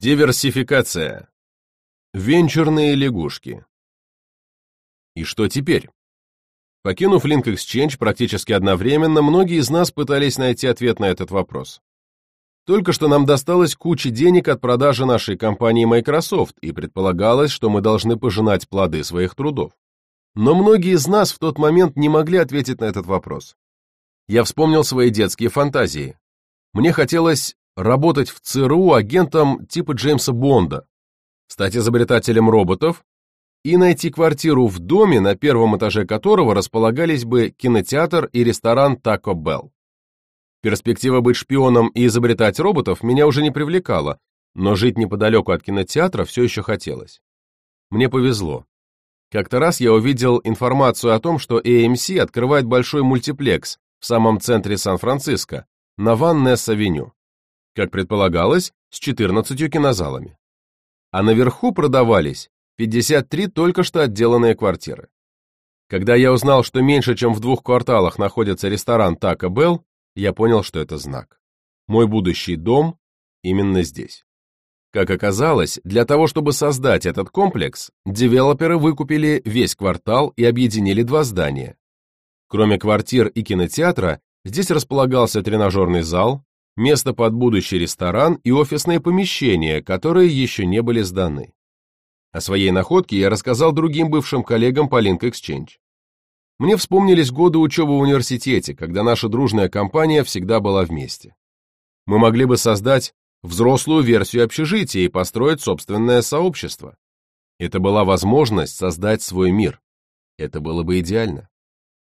Диверсификация. Венчурные лягушки. И что теперь? Покинув Link Exchange практически одновременно, многие из нас пытались найти ответ на этот вопрос. Только что нам досталось куча денег от продажи нашей компании Microsoft, и предполагалось, что мы должны пожинать плоды своих трудов. Но многие из нас в тот момент не могли ответить на этот вопрос. Я вспомнил свои детские фантазии. Мне хотелось работать в ЦРУ агентом типа Джеймса Бонда, стать изобретателем роботов и найти квартиру в доме, на первом этаже которого располагались бы кинотеатр и ресторан Taco Bell. Перспектива быть шпионом и изобретать роботов меня уже не привлекала, но жить неподалеку от кинотеатра все еще хотелось. Мне повезло. Как-то раз я увидел информацию о том, что AMC открывает большой мультиплекс в самом центре Сан-Франциско, на Ван Несс-авеню как предполагалось, с 14 кинозалами. А наверху продавались 53 только что отделанные квартиры. Когда я узнал, что меньше чем в двух кварталах находится ресторан Taco Bell, я понял, что это знак. Мой будущий дом именно здесь. Как оказалось, для того, чтобы создать этот комплекс, девелоперы выкупили весь квартал и объединили два здания. Кроме квартир и кинотеатра, здесь располагался тренажерный зал, место под будущий ресторан и офисные помещения, которые еще не были сданы. О своей находке я рассказал другим бывшим коллегам по Link Exchange. Мне вспомнились годы учебы в университете, когда наша дружная компания всегда была вместе. Мы могли бы создать взрослую версию общежития и построить собственное сообщество. Это была возможность создать свой мир. Это было бы идеально.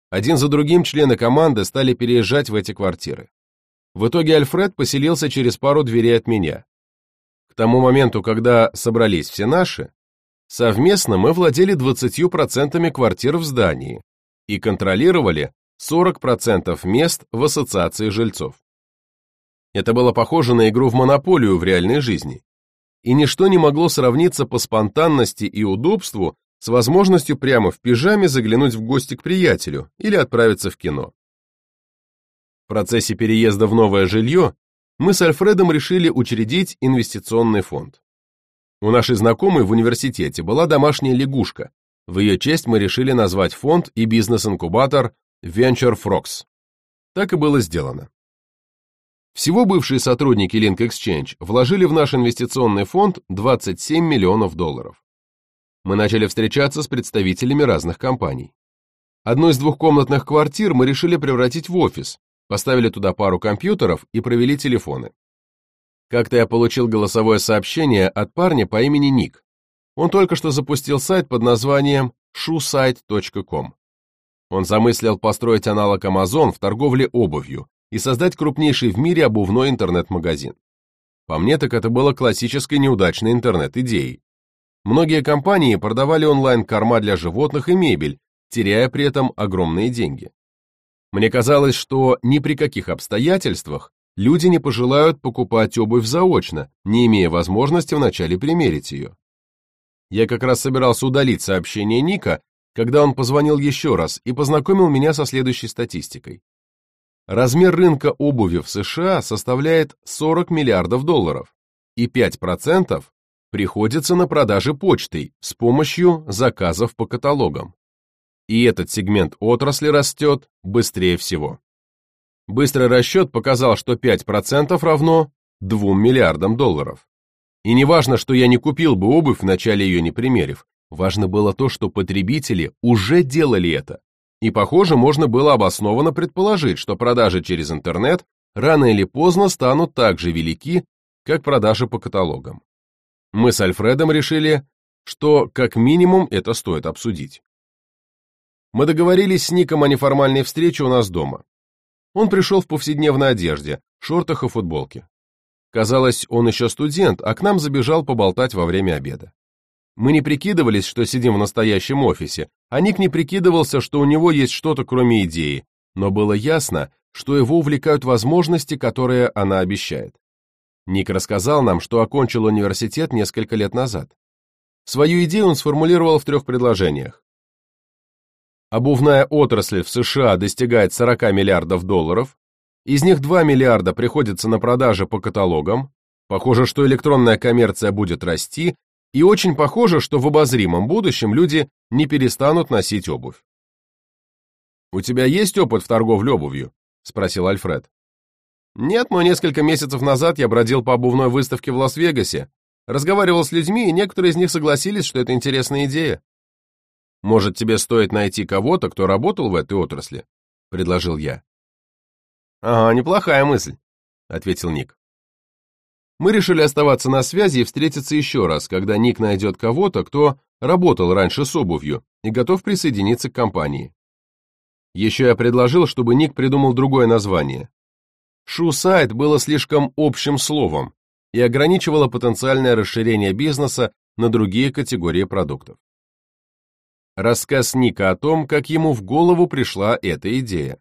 Один за другим члены команды стали переезжать в эти квартиры. В итоге Альфред поселился через пару дверей от меня. К тому моменту, когда собрались все наши, совместно мы владели 20% квартир в здании и контролировали 40% мест в ассоциации жильцов. Это было похоже на игру в монополию в реальной жизни. И ничто не могло сравниться по спонтанности и удобству с возможностью прямо в пижаме заглянуть в гости к приятелю или отправиться в кино. Процессе переезда в новое жилье мы с Альфредом решили учредить инвестиционный фонд. У нашей знакомой в университете была домашняя лягушка. В ее честь мы решили назвать фонд и бизнес-инкубатор Venture Frogs. Так и было сделано. Всего бывшие сотрудники Link Exchange вложили в наш инвестиционный фонд 27 миллионов долларов. Мы начали встречаться с представителями разных компаний. Одну из двухкомнатных квартир мы решили превратить в офис, Поставили туда пару компьютеров и провели телефоны. Как-то я получил голосовое сообщение от парня по имени Ник. Он только что запустил сайт под названием shoesite.com. Он замыслил построить аналог Amazon в торговле обувью и создать крупнейший в мире обувной интернет-магазин. По мне, так это было классической неудачной интернет-идеей. Многие компании продавали онлайн-корма для животных и мебель, теряя при этом огромные деньги. Мне казалось, что ни при каких обстоятельствах люди не пожелают покупать обувь заочно, не имея возможности вначале примерить ее. Я как раз собирался удалить сообщение Ника, когда он позвонил еще раз и познакомил меня со следующей статистикой. Размер рынка обуви в США составляет 40 миллиардов долларов, и 5% приходится на продажи почтой с помощью заказов по каталогам и этот сегмент отрасли растет быстрее всего. Быстрый расчет показал, что 5% равно 2 миллиардам долларов. И не важно, что я не купил бы обувь, вначале ее не примерив, важно было то, что потребители уже делали это. И, похоже, можно было обоснованно предположить, что продажи через интернет рано или поздно станут так же велики, как продажи по каталогам. Мы с Альфредом решили, что как минимум это стоит обсудить. Мы договорились с Ником о неформальной встрече у нас дома. Он пришел в повседневной одежде, шортах и футболке. Казалось, он еще студент, а к нам забежал поболтать во время обеда. Мы не прикидывались, что сидим в настоящем офисе, а Ник не прикидывался, что у него есть что-то кроме идеи, но было ясно, что его увлекают возможности, которые она обещает. Ник рассказал нам, что окончил университет несколько лет назад. Свою идею он сформулировал в трех предложениях. Обувная отрасль в США достигает 40 миллиардов долларов, из них 2 миллиарда приходится на продажи по каталогам, Похоже, что электронная коммерция будет расти, и очень похоже, что в обозримом будущем люди не перестанут носить обувь. «У тебя есть опыт в торговле обувью?» — спросил Альфред. «Нет, но несколько месяцев назад я бродил по обувной выставке в Лас-Вегасе, разговаривал с людьми, и некоторые из них согласились, что это интересная идея. Может, тебе стоит найти кого-то, кто работал в этой отрасли?» — предложил я. «Ага, неплохая мысль», — ответил Ник. Мы решили оставаться на связи и встретиться еще раз, когда Ник найдет кого-то, кто работал раньше с обувью и готов присоединиться к компании. Еще я предложил, чтобы Ник придумал другое название. Шу-сайт было слишком общим словом и ограничивало потенциальное расширение бизнеса на другие категории продуктов. Рассказ Ника о том, как ему в голову пришла эта идея.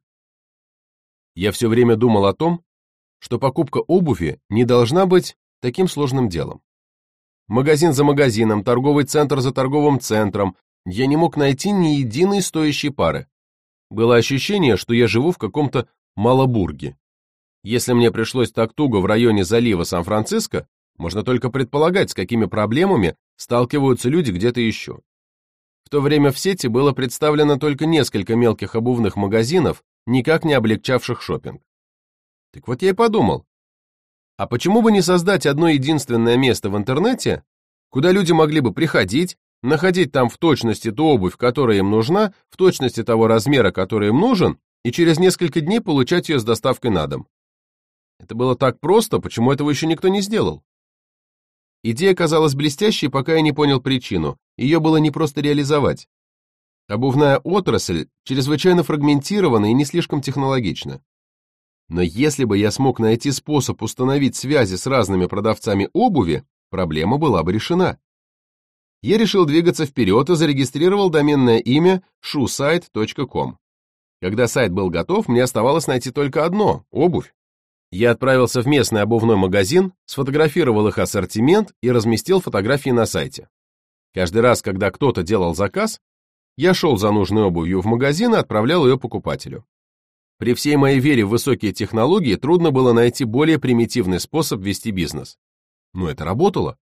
Я все время думал о том, что покупка обуви не должна быть таким сложным делом. Магазин за магазином, торговый центр за торговым центром, я не мог найти ни единой стоящей пары. Было ощущение, что я живу в каком-то Малобурге. Если мне пришлось так туго в районе залива Сан-Франциско, можно только предполагать, с какими проблемами сталкиваются люди где-то еще. В то время в сети было представлено только несколько мелких обувных магазинов, никак не облегчавших шопинг. Так вот я и подумал, а почему бы не создать одно единственное место в интернете, куда люди могли бы приходить, находить там в точности ту обувь, которая им нужна, в точности того размера, который им нужен, и через несколько дней получать ее с доставкой на дом. Это было так просто, почему этого еще никто не сделал? Идея казалась блестящей, пока я не понял причину. Ее было не просто реализовать. Обувная отрасль чрезвычайно фрагментирована и не слишком технологична. Но если бы я смог найти способ установить связи с разными продавцами обуви, проблема была бы решена. Я решил двигаться вперед и зарегистрировал доменное имя shoesite.com. Когда сайт был готов, мне оставалось найти только одно – обувь. Я отправился в местный обувной магазин, сфотографировал их ассортимент и разместил фотографии на сайте. Каждый раз, когда кто-то делал заказ, я шел за нужной обувью в магазин и отправлял ее покупателю. При всей моей вере в высокие технологии трудно было найти более примитивный способ вести бизнес. Но это работало.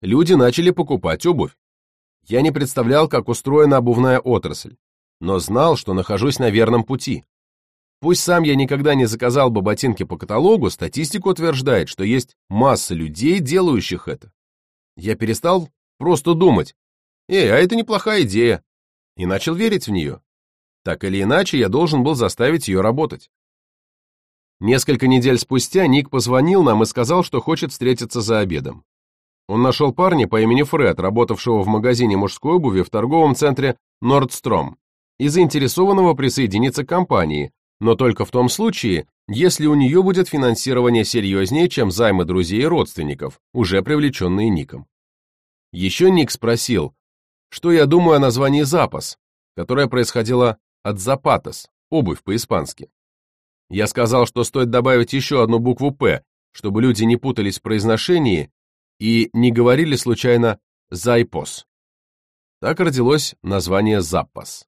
Люди начали покупать обувь. Я не представлял, как устроена обувная отрасль, но знал, что нахожусь на верном пути. Пусть сам я никогда не заказал бы ботинки по каталогу, статистика утверждает, что есть масса людей, делающих это. Я перестал просто думать, «Эй, а это неплохая идея», и начал верить в нее. Так или иначе, я должен был заставить ее работать. Несколько недель спустя Ник позвонил нам и сказал, что хочет встретиться за обедом. Он нашел парня по имени Фред, работавшего в магазине мужской обуви в торговом центре Nordstrom, и заинтересованного присоединиться к компании, но только в том случае, если у нее будет финансирование серьезнее, чем займы друзей и родственников, уже привлеченные Ником. Еще Ник спросил, что я думаю о названии «Запас», которое происходило от запатос, обувь по-испански. Я сказал, что стоит добавить еще одну букву «П», чтобы люди не путались в произношении и не говорили случайно «зайпос». Так родилось название «Запас».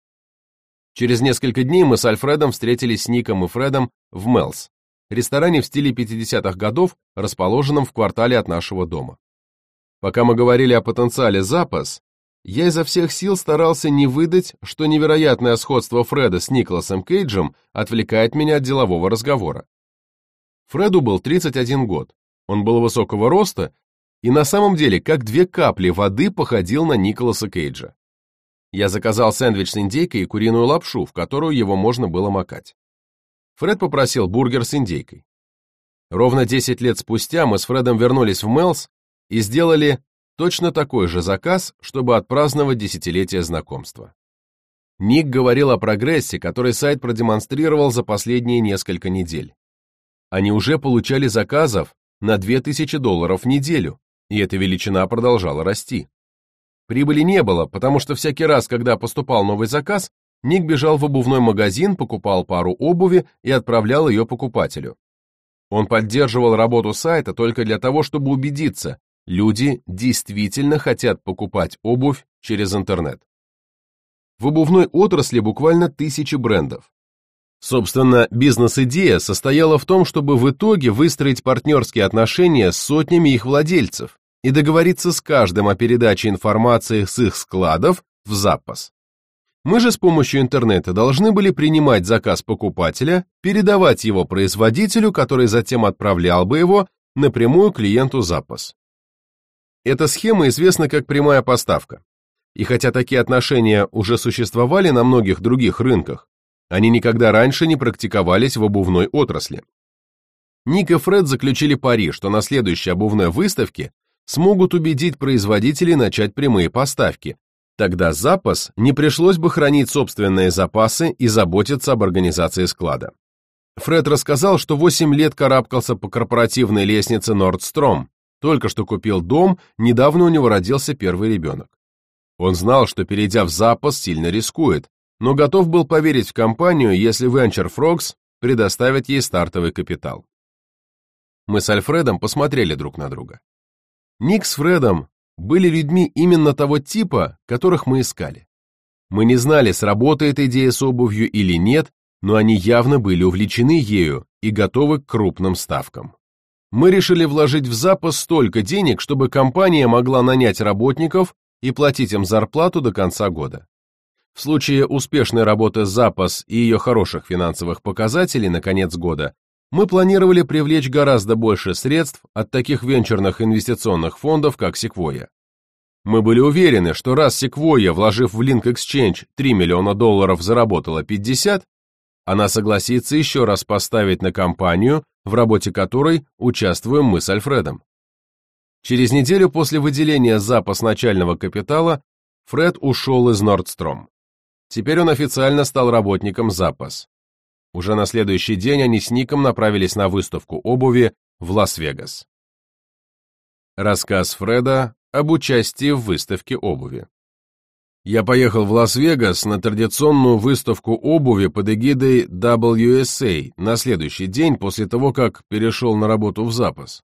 Через несколько дней мы с Альфредом встретились с Ником и Фредом в Мелс, ресторане в стиле 50-х годов, расположенном в квартале от нашего дома. Пока мы говорили о потенциале «Запас», я изо всех сил старался не выдать, что невероятное сходство Фреда с Николасом Кейджем отвлекает меня от делового разговора. Фреду был 31 год, он был высокого роста и на самом деле как две капли воды походил на Николаса Кейджа. Я заказал сэндвич с индейкой и куриную лапшу, в которую его можно было макать. Фред попросил бургер с индейкой. Ровно 10 лет спустя мы с Фредом вернулись в Мелс и сделали точно такой же заказ, чтобы отпраздновать десятилетие знакомства. Ник говорил о прогрессе, который сайт продемонстрировал за последние несколько недель. Они уже получали заказов на 2000 долларов в неделю, и эта величина продолжала расти. Прибыли не было, потому что всякий раз, когда поступал новый заказ, Ник бежал в обувной магазин, покупал пару обуви и отправлял ее покупателю. Он поддерживал работу сайта только для того, чтобы убедиться, Люди действительно хотят покупать обувь через интернет. В обувной отрасли буквально тысячи брендов. Собственно, бизнес-идея состояла в том, чтобы в итоге выстроить партнерские отношения с сотнями их владельцев и договориться с каждым о передаче информации с их складов в запас. Мы же с помощью интернета должны были принимать заказ покупателя, передавать его производителю, который затем отправлял бы его напрямую клиенту запас. Эта схема известна как прямая поставка. И хотя такие отношения уже существовали на многих других рынках, они никогда раньше не практиковались в обувной отрасли. Ник и Фред заключили пари, что на следующей обувной выставке смогут убедить производителей начать прямые поставки. Тогда запас не пришлось бы хранить собственные запасы и заботиться об организации склада. Фред рассказал, что 8 лет карабкался по корпоративной лестнице Nordstrom, только что купил дом, недавно у него родился первый ребенок. Он знал, что перейдя в запас, сильно рискует, но готов был поверить в компанию, если Venture Frogs предоставит ей стартовый капитал. Мы с Альфредом посмотрели друг на друга. Ник с Фредом были людьми именно того типа, которых мы искали. Мы не знали, сработает идея с обувью или нет, но они явно были увлечены ею и готовы к крупным ставкам. Мы решили вложить в запас столько денег, чтобы компания могла нанять работников и платить им зарплату до конца года. В случае успешной работы запас и ее хороших финансовых показателей на конец года, мы планировали привлечь гораздо больше средств от таких венчурных инвестиционных фондов, как Sequoia. Мы были уверены, что раз Sequoia, вложив в Link Exchange 3 миллиона долларов, заработала 50, она согласится еще раз поставить на компанию, в работе которой участвуем мы с Альфредом. Через неделю после выделения Zappos начального капитала Фред ушел из Nordstrom. Теперь он официально стал работником Zappos. Уже на следующий день они с Ником направились на выставку обуви в Лас-Вегас. Рассказ Фреда об участии в выставке обуви. Я поехал в Лас-Вегас на традиционную выставку обуви под эгидой WSA на следующий день после того, как перешел на работу в Zappos.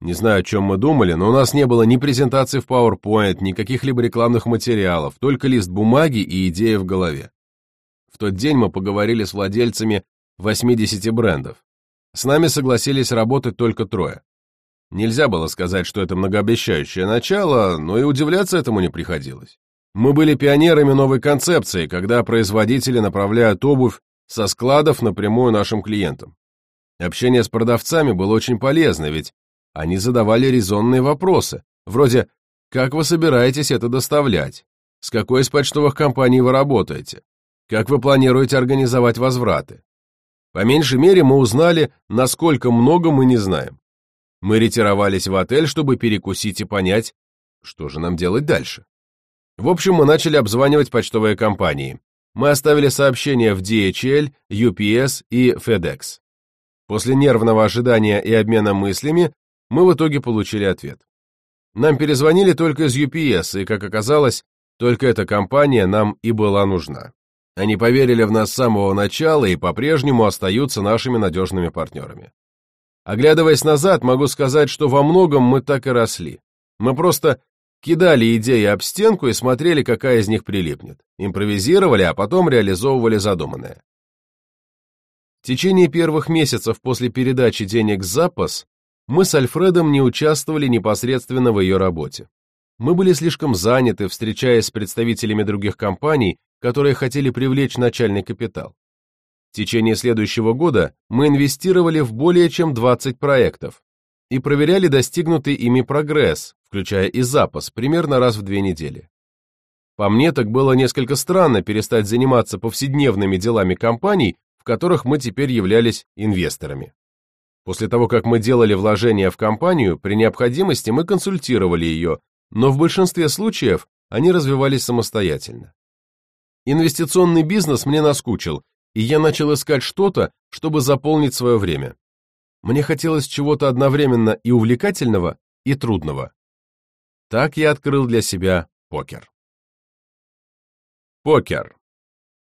Не знаю, о чем мы думали, но у нас не было ни презентации в PowerPoint, ни каких-либо рекламных материалов, только лист бумаги и идея в голове. Тот день мы поговорили с владельцами 80 брендов. С нами согласились работать только трое. Нельзя было сказать, что это многообещающее начало, но и удивляться этому не приходилось. Мы были пионерами новой концепции, когда производители направляют обувь со складов напрямую нашим клиентам. Общение с продавцами было очень полезно, ведь они задавали резонные вопросы, вроде «Как вы собираетесь это доставлять? С какой из почтовых компаний вы работаете? Как вы планируете организовать возвраты?» По меньшей мере мы узнали, насколько много мы не знаем. Мы ретировались в отель, чтобы перекусить и понять, что же нам делать дальше. В общем, мы начали обзванивать почтовые компании. Мы оставили сообщения в DHL, UPS и FedEx. После нервного ожидания и обмена мыслями мы в итоге получили ответ. Нам перезвонили только из UPS, и, как оказалось, только эта компания нам и была нужна. Они поверили в нас с самого начала и по-прежнему остаются нашими надежными партнерами. Оглядываясь назад, могу сказать, что во многом мы так и росли. Мы просто кидали идеи об стенку и смотрели, какая из них прилипнет. Импровизировали, а потом реализовывали задуманное. В течение первых месяцев после передачи денег запас мы с Альфредом не участвовали непосредственно в ее работе. Мы были слишком заняты, встречаясь с представителями других компаний, которые хотели привлечь начальный капитал. В течение следующего года мы инвестировали в более чем 20 проектов и проверяли достигнутый ими прогресс, включая и запас, примерно раз в две недели. По мне, так было несколько странно перестать заниматься повседневными делами компаний, в которых мы теперь являлись инвесторами. После того, как мы делали вложения в компанию, при необходимости мы консультировали ее, но в большинстве случаев они развивались самостоятельно. Инвестиционный бизнес мне наскучил, и я начал искать что-то, чтобы заполнить свое время. Мне хотелось чего-то одновременно и увлекательного, и трудного. Так я открыл для себя покер. Покер.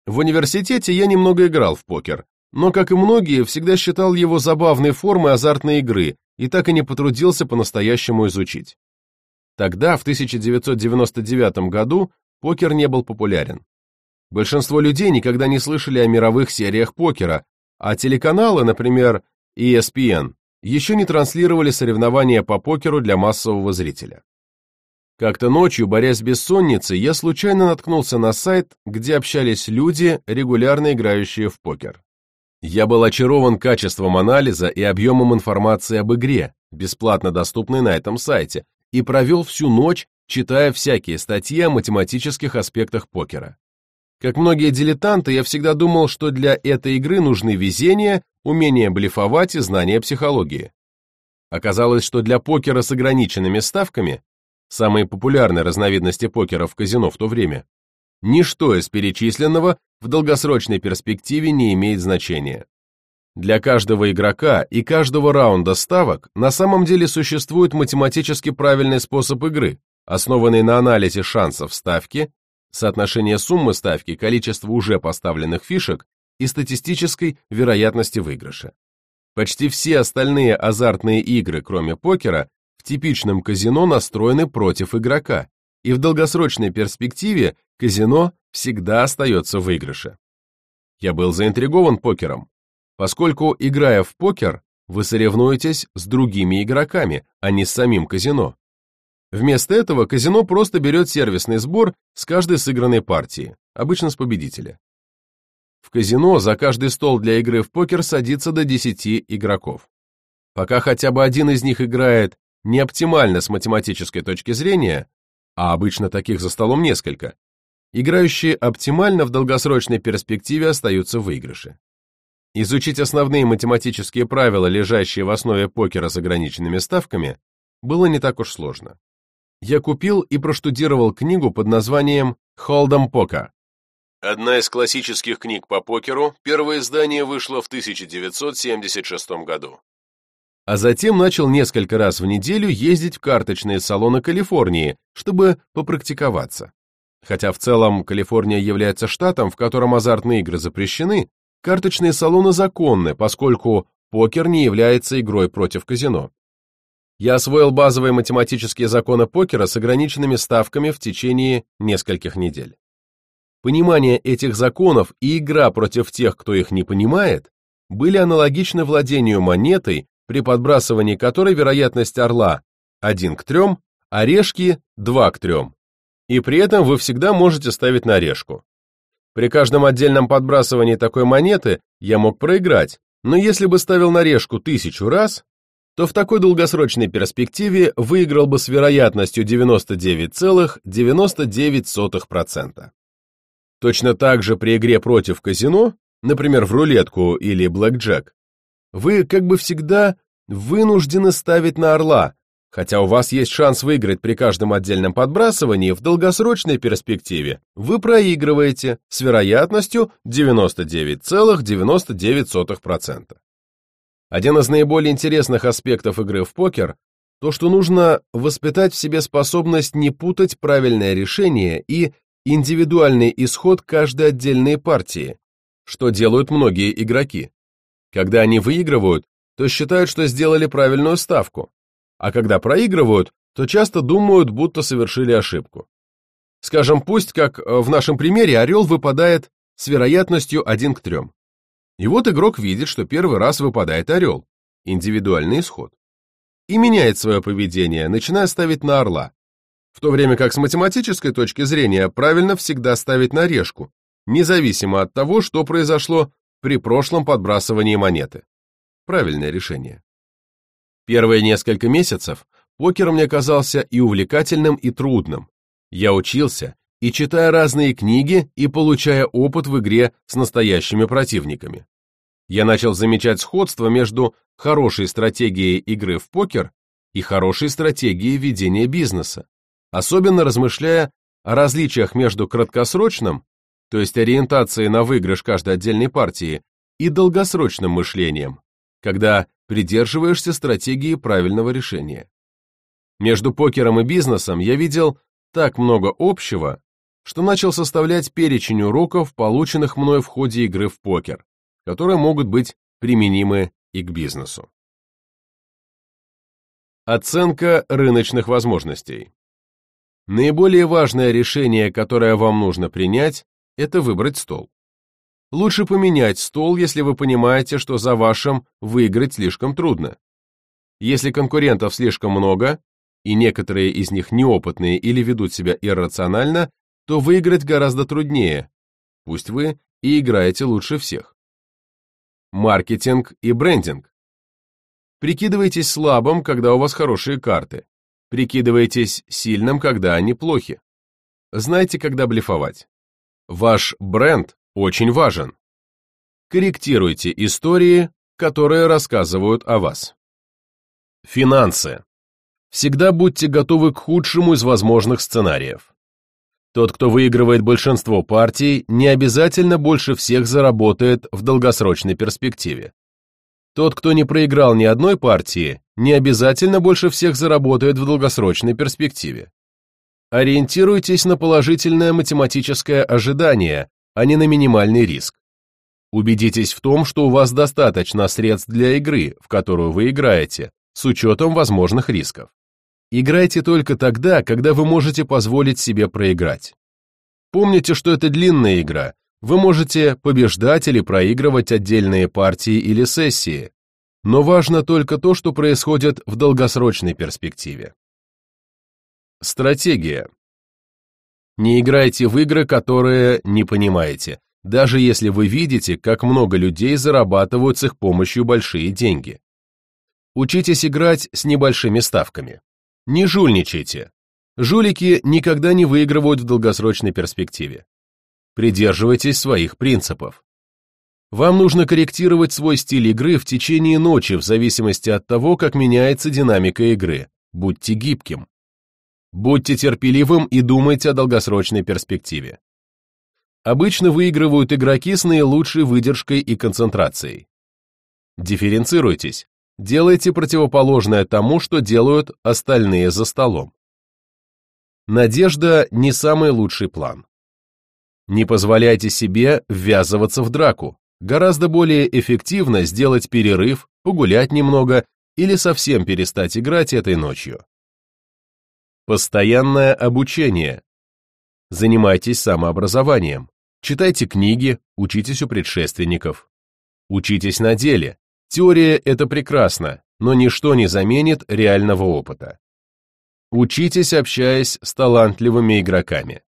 В университете я немного играл в покер, но, как и многие, всегда считал его забавной формой азартной игры и так и не потрудился по-настоящему изучить. Тогда, в 1999 году, покер не был популярен. Большинство людей никогда не слышали о мировых сериях покера, а телеканалы, например, ESPN, еще не транслировали соревнования по покеру для массового зрителя. Как-то ночью, борясь с бессонницей, я случайно наткнулся на сайт, где общались люди, регулярно играющие в покер. Я был очарован качеством анализа и объемом информации об игре, бесплатно доступной на этом сайте, и провел всю ночь, читая всякие статьи о математических аспектах покера. Как многие дилетанты, я всегда думал, что для этой игры нужны везение, умение блефовать и знание психологии. Оказалось, что для покера с ограниченными ставками, самые популярные разновидности покера в казино в то время, ничто из перечисленного в долгосрочной перспективе не имеет значения. Для каждого игрока и каждого раунда ставок на самом деле существует математически правильный способ игры, основанный на анализе шансов ставки, соотношения суммы ставки, количества уже поставленных фишек и статистической вероятности выигрыша. Почти все остальные азартные игры, кроме покера, в типичном казино настроены против игрока, и в долгосрочной перспективе казино всегда остается в выигрыше. Я был заинтригован покером, поскольку, играя в покер, вы соревнуетесь с другими игроками, а не с самим казино. Вместо этого казино просто берет сервисный сбор с каждой сыгранной партии, обычно с победителя. В казино за каждый стол для игры в покер садится до 10 игроков. Пока хотя бы один из них играет не оптимально с математической точки зрения, а обычно таких за столом несколько, играющие оптимально в долгосрочной перспективе остаются в выигрыше. Изучить основные математические правила, лежащие в основе покера с ограниченными ставками, было не так уж сложно. Я купил и проштудировал книгу под названием «Холдом Пока». Одна из классических книг по покеру, первое издание вышло в 1976 году. А затем начал несколько раз в неделю ездить в карточные салоны Калифорнии, чтобы попрактиковаться. Хотя в целом Калифорния является штатом, в котором азартные игры запрещены, карточные салоны законны, поскольку покер не является игрой против казино. Я освоил базовые математические законы покера с ограниченными ставками в течение нескольких недель. Понимание этих законов и игра против тех, кто их не понимает, были аналогичны владению монетой, при подбрасывании которой вероятность орла 1 к 3, а решки 2 к 3. И при этом вы всегда можете ставить на решку. При каждом отдельном подбрасывании такой монеты я мог проиграть, но если бы ставил на решку тысячу раз, то в такой долгосрочной перспективе выиграл бы с вероятностью 99,99%. Точно так же при игре против казино, например, в рулетку или блэкджек, вы как бы всегда вынуждены ставить на орла, хотя у вас есть шанс выиграть при каждом отдельном подбрасывании, в долгосрочной перспективе вы проигрываете с вероятностью 99,99%. Один из наиболее интересных аспектов игры в покер – то, что нужно воспитать в себе способность не путать правильное решение и индивидуальный исход каждой отдельной партии, что делают многие игроки. Когда они выигрывают, то считают, что сделали правильную ставку, а когда проигрывают, то часто думают, будто совершили ошибку. Скажем, пусть, как в нашем примере, орел выпадает с вероятностью 1 к 3. И вот игрок видит, что первый раз выпадает орел, индивидуальный исход, и меняет свое поведение, начиная ставить на орла, в то время как с математической точки зрения правильно всегда ставить на решку, независимо от того, что произошло при прошлом подбрасывании монеты. Правильное решение. Первые несколько месяцев покер мне казался и увлекательным, и трудным. Я учился, и читая разные книги и получая опыт в игре с настоящими противниками. Я начал замечать сходство между хорошей стратегией игры в покер и хорошей стратегией ведения бизнеса, особенно размышляя о различиях между краткосрочным, то есть ориентацией на выигрыш каждой отдельной партии, и долгосрочным мышлением, когда придерживаешься стратегии правильного решения. Между покером и бизнесом я видел так много общего, что начал составлять перечень уроков, полученных мной в ходе игры в покер, которые могут быть применимы и к бизнесу. Оценка рыночных возможностей. Наиболее важное решение, которое вам нужно принять, это выбрать стол. Лучше поменять стол, если вы понимаете, что за вашим выиграть слишком трудно. Если конкурентов слишком много, и некоторые из них неопытные или ведут себя иррационально, то выиграть гораздо труднее, пусть вы и играете лучше всех. Маркетинг и брендинг. Прикидывайтесь слабым, когда у вас хорошие карты. Прикидывайтесь сильным, когда они плохи. Знайте, когда блефовать. Ваш бренд очень важен. Корректируйте истории, которые рассказывают о вас. Финансы. Всегда будьте готовы к худшему из возможных сценариев. Тот, кто выигрывает большинство партий, не обязательно больше всех заработает в долгосрочной перспективе. Тот, кто не проиграл ни одной партии, не обязательно больше всех заработает в долгосрочной перспективе. Ориентируйтесь на положительное математическое ожидание, а не на минимальный риск. Убедитесь в том, что у вас достаточно средств для игры, в которую вы играете, с учетом возможных рисков. Играйте только тогда, когда вы можете позволить себе проиграть. Помните, что это длинная игра. Вы можете побеждать или проигрывать отдельные партии или сессии, но важно только то, что происходит в долгосрочной перспективе. Стратегия. Не играйте в игры, которые не понимаете, даже если вы видите, как много людей зарабатывают с их помощью большие деньги. Учитесь играть с небольшими ставками. Не жульничайте. Жулики никогда не выигрывают в долгосрочной перспективе. Придерживайтесь своих принципов. Вам нужно корректировать свой стиль игры в течение ночи в зависимости от того, как меняется динамика игры. Будьте гибким. Будьте терпеливым и думайте о долгосрочной перспективе. Обычно выигрывают игроки с наилучшей выдержкой и концентрацией. Дифференцируйтесь. Делайте противоположное тому, что делают остальные за столом. Надежда не самый лучший план. Не позволяйте себе ввязываться в драку. Гораздо более эффективно сделать перерыв, погулять немного или совсем перестать играть этой ночью. Постоянное обучение. Занимайтесь самообразованием. Читайте книги, учитесь у предшественников. Учитесь на деле, Теория – это прекрасно, но ничто не заменит реального опыта. Учитесь, общаясь с талантливыми игроками.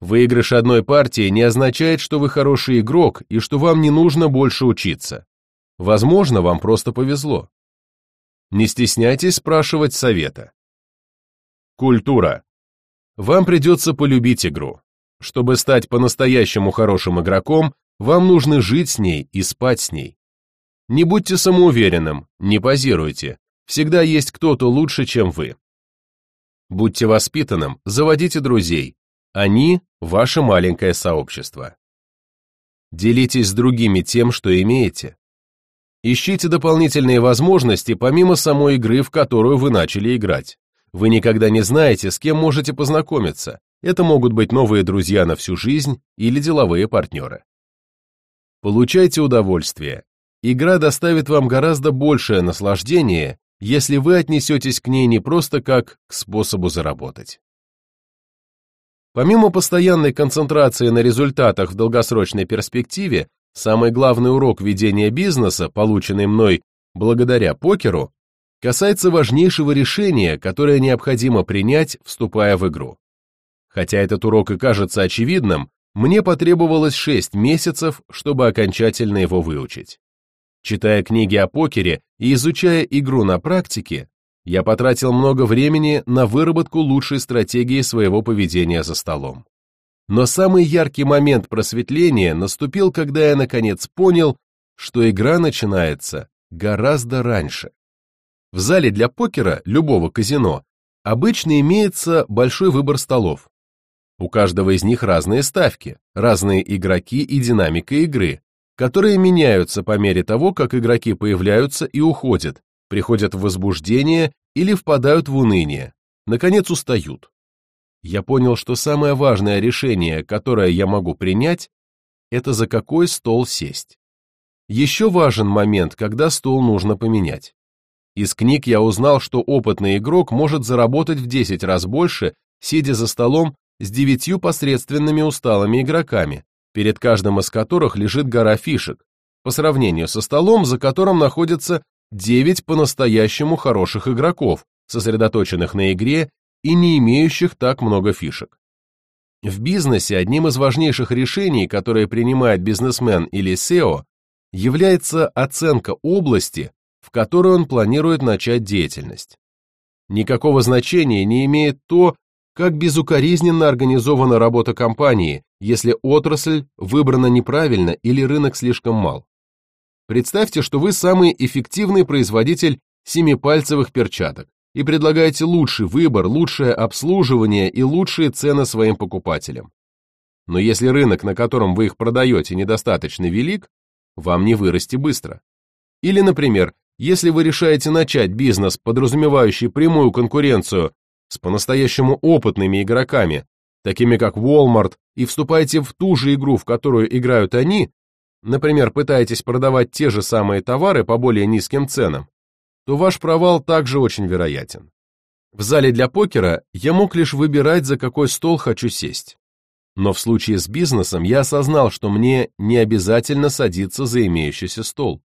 Выигрыш одной партии не означает, что вы хороший игрок и что вам не нужно больше учиться. Возможно, вам просто повезло. Не стесняйтесь спрашивать совета. Культура. Вам придется полюбить игру. Чтобы стать по-настоящему хорошим игроком, вам нужно жить с ней и спать с ней. Не будьте самоуверенным, не позируйте. Всегда есть кто-то лучше, чем вы. Будьте воспитанным, заводите друзей. Они – ваше маленькое сообщество. Делитесь с другими тем, что имеете. Ищите дополнительные возможности помимо самой игры, в которую вы начали играть. Вы никогда не знаете, с кем можете познакомиться. Это могут быть новые друзья на всю жизнь или деловые партнеры. Получайте удовольствие, игра доставит вам гораздо большее наслаждение, если вы отнесетесь к ней не просто как к способу заработать. Помимо постоянной концентрации на результатах в долгосрочной перспективе, самый главный урок ведения бизнеса, полученный мной благодаря покеру, касается важнейшего решения, которое необходимо принять, вступая в игру. Хотя этот урок и кажется очевидным, мне потребовалось 6 месяцев, чтобы окончательно его выучить. Читая книги о покере и изучая игру на практике, я потратил много времени на выработку лучшей стратегии своего поведения за столом. Но самый яркий момент просветления наступил, когда я наконец понял, что игра начинается гораздо раньше. В зале для покера любого казино обычно имеется большой выбор столов. У каждого из них разные ставки, разные игроки и динамика игры, которые меняются по мере того, как игроки появляются и уходят, приходят в возбуждение или впадают в уныние, наконец устают. Я понял, что самое важное решение, которое я могу принять, это за какой стол сесть. Еще важен момент, когда стол нужно поменять. Из книг я узнал, что опытный игрок может заработать в 10 раз больше, сидя за столом с девятью посредственными усталыми игроками, перед каждым из которых лежит гора фишек, по сравнению со столом, за которым находится девять по-настоящему хороших игроков, сосредоточенных на игре и не имеющих так много фишек. В бизнесе одним из важнейших решений, которые принимает бизнесмен или SEO, является оценка области, в которой он планирует начать деятельность. Никакого значения не имеет то, как безукоризненно организована работа компании, если отрасль выбрана неправильно или рынок слишком мал. Представьте, что вы самый эффективный производитель семипальцевых перчаток и предлагаете лучший выбор, лучшее обслуживание и лучшие цены своим покупателям. Но если рынок, на котором вы их продаете, недостаточно велик, вам не вырасти быстро. Или, например, если вы решаете начать бизнес, подразумевающий прямую конкуренцию с по-настоящему опытными игроками, такими как Walmart, и вступаете в ту же игру, в которую играют они, например, пытаетесь продавать те же самые товары по более низким ценам, то ваш провал также очень вероятен. В зале для покера я мог лишь выбирать, за какой стол хочу сесть. Но в случае с бизнесом я осознал, что мне не обязательно садиться за имеющийся стол.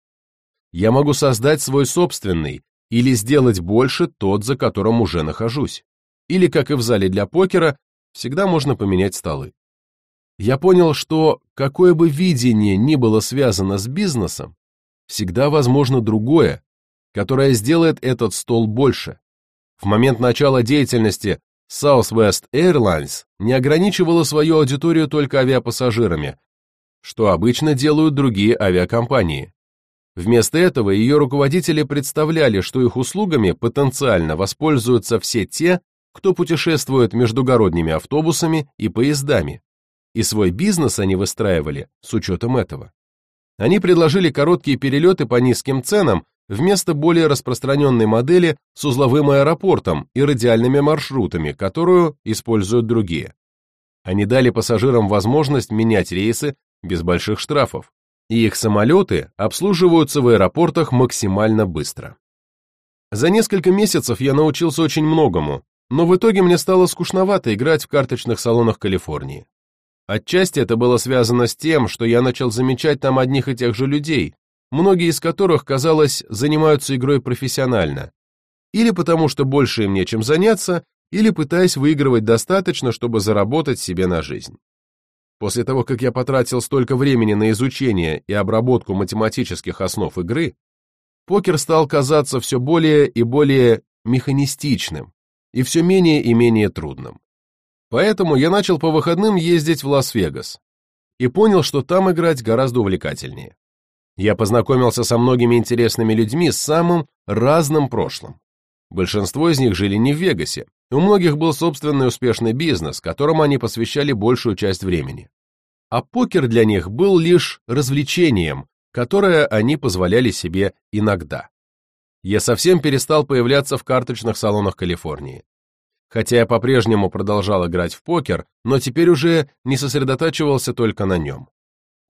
Я могу создать свой собственный или сделать больше тот, за которым уже нахожусь. Или, как и в зале для покера, всегда можно поменять столы. Я понял, что какое бы видение ни было связано с бизнесом, всегда возможно другое, которое сделает этот стол больше. В момент начала деятельности Southwest Airlines не ограничивала свою аудиторию только авиапассажирами, что обычно делают другие авиакомпании. Вместо этого ее руководители представляли, что их услугами потенциально воспользуются все те, кто путешествует междугородними автобусами и поездами. И свой бизнес они выстраивали с учетом этого. Они предложили короткие перелеты по низким ценам, вместо более распространенной модели с узловым аэропортом и радиальными маршрутами, которую используют другие. Они дали пассажирам возможность менять рейсы без больших штрафов, и их самолеты обслуживаются в аэропортах максимально быстро. За несколько месяцев я научился очень многому, но в итоге мне стало скучновато играть в карточных салонах Калифорнии. Отчасти это было связано с тем, что я начал замечать там одних и тех же людей, многие из которых, казалось, занимаются игрой профессионально, или потому что больше им нечем заняться, или пытаясь выигрывать достаточно, чтобы заработать себе на жизнь. После того, как я потратил столько времени на изучение и обработку математических основ игры, покер стал казаться все более и более механистичным и все менее и менее трудным. Поэтому я начал по выходным ездить в Лас-Вегас и понял, что там играть гораздо увлекательнее. Я познакомился со многими интересными людьми с самым разным прошлым. Большинство из них жили не в Вегасе, у многих был собственный успешный бизнес, которому они посвящали большую часть времени. А покер для них был лишь развлечением, которое они позволяли себе иногда. Я совсем перестал появляться в карточных салонах Калифорнии. Хотя я по-прежнему продолжал играть в покер, но теперь уже не сосредотачивался только на нем.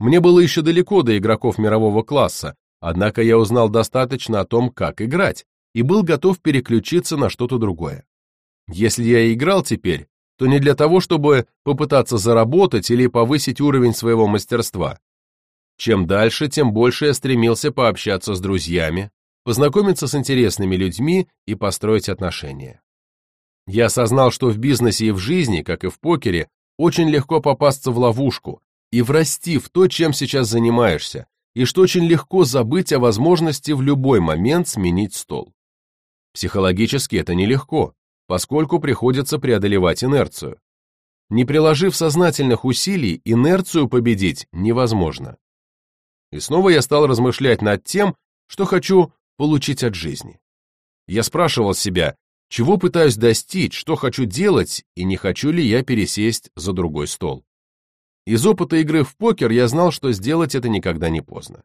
Мне было еще далеко до игроков мирового класса, однако я узнал достаточно о том, как играть, и был готов переключиться на что-то другое. Если я играл теперь, то не для того, чтобы попытаться заработать или повысить уровень своего мастерства. Чем дальше, тем больше я стремился пообщаться с друзьями, познакомиться с интересными людьми и построить отношения. Я осознал, что в бизнесе и в жизни, как и в покере, очень легко попасться в ловушку, и врасти в то, чем сейчас занимаешься, и что очень легко забыть о возможности в любой момент сменить стол. Психологически это нелегко, поскольку приходится преодолевать инерцию. Не приложив сознательных усилий, инерцию победить невозможно. И снова я стал размышлять над тем, что хочу получить от жизни. Я спрашивал себя, чего пытаюсь достичь, что хочу делать, и не хочу ли я пересесть за другой стол. Из опыта игры в покер я знал, что сделать это никогда не поздно.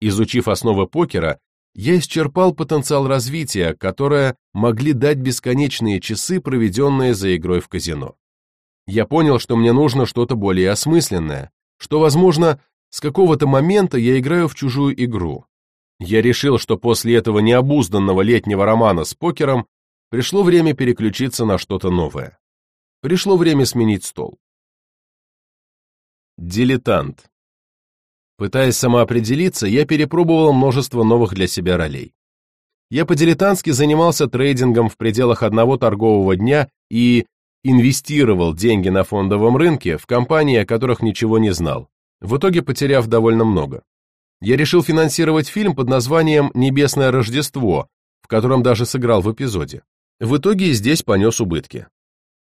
Изучив основы покера, я исчерпал потенциал развития, которое могли дать бесконечные часы, проведенные за игрой в казино. Я понял, что мне нужно что-то более осмысленное, что, возможно, с какого-то момента я играю в чужую игру. Я решил, что после этого необузданного летнего романа с покером пришло время переключиться на что-то новое. Пришло время сменить стол. Дилетант. Пытаясь самоопределиться, я перепробовал множество новых для себя ролей. Я по-дилетантски занимался трейдингом в пределах одного торгового дня и инвестировал деньги на фондовом рынке в компании, о которых ничего не знал, в итоге потеряв довольно много. Я решил финансировать фильм под названием «Небесное Рождество», в котором даже сыграл в эпизоде. В итоге здесь понес убытки.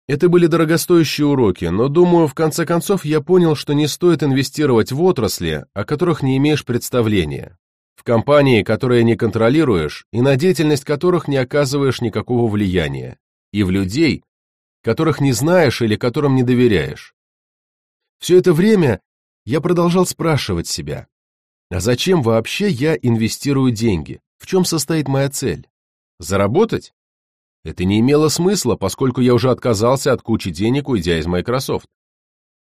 Это были дорогостоящие уроки, но, думаю, в конце концов я понял, что не стоит инвестировать в отрасли, о которых не имеешь представления, в компании, которые не контролируешь и на деятельность которых не оказываешь никакого влияния, и в людей, которых не знаешь или которым не доверяешь. Все это время я продолжал спрашивать себя, а зачем вообще я инвестирую деньги? В чем состоит моя цель? Заработать? Это не имело смысла, поскольку я уже отказался от кучи денег, уйдя из Microsoft.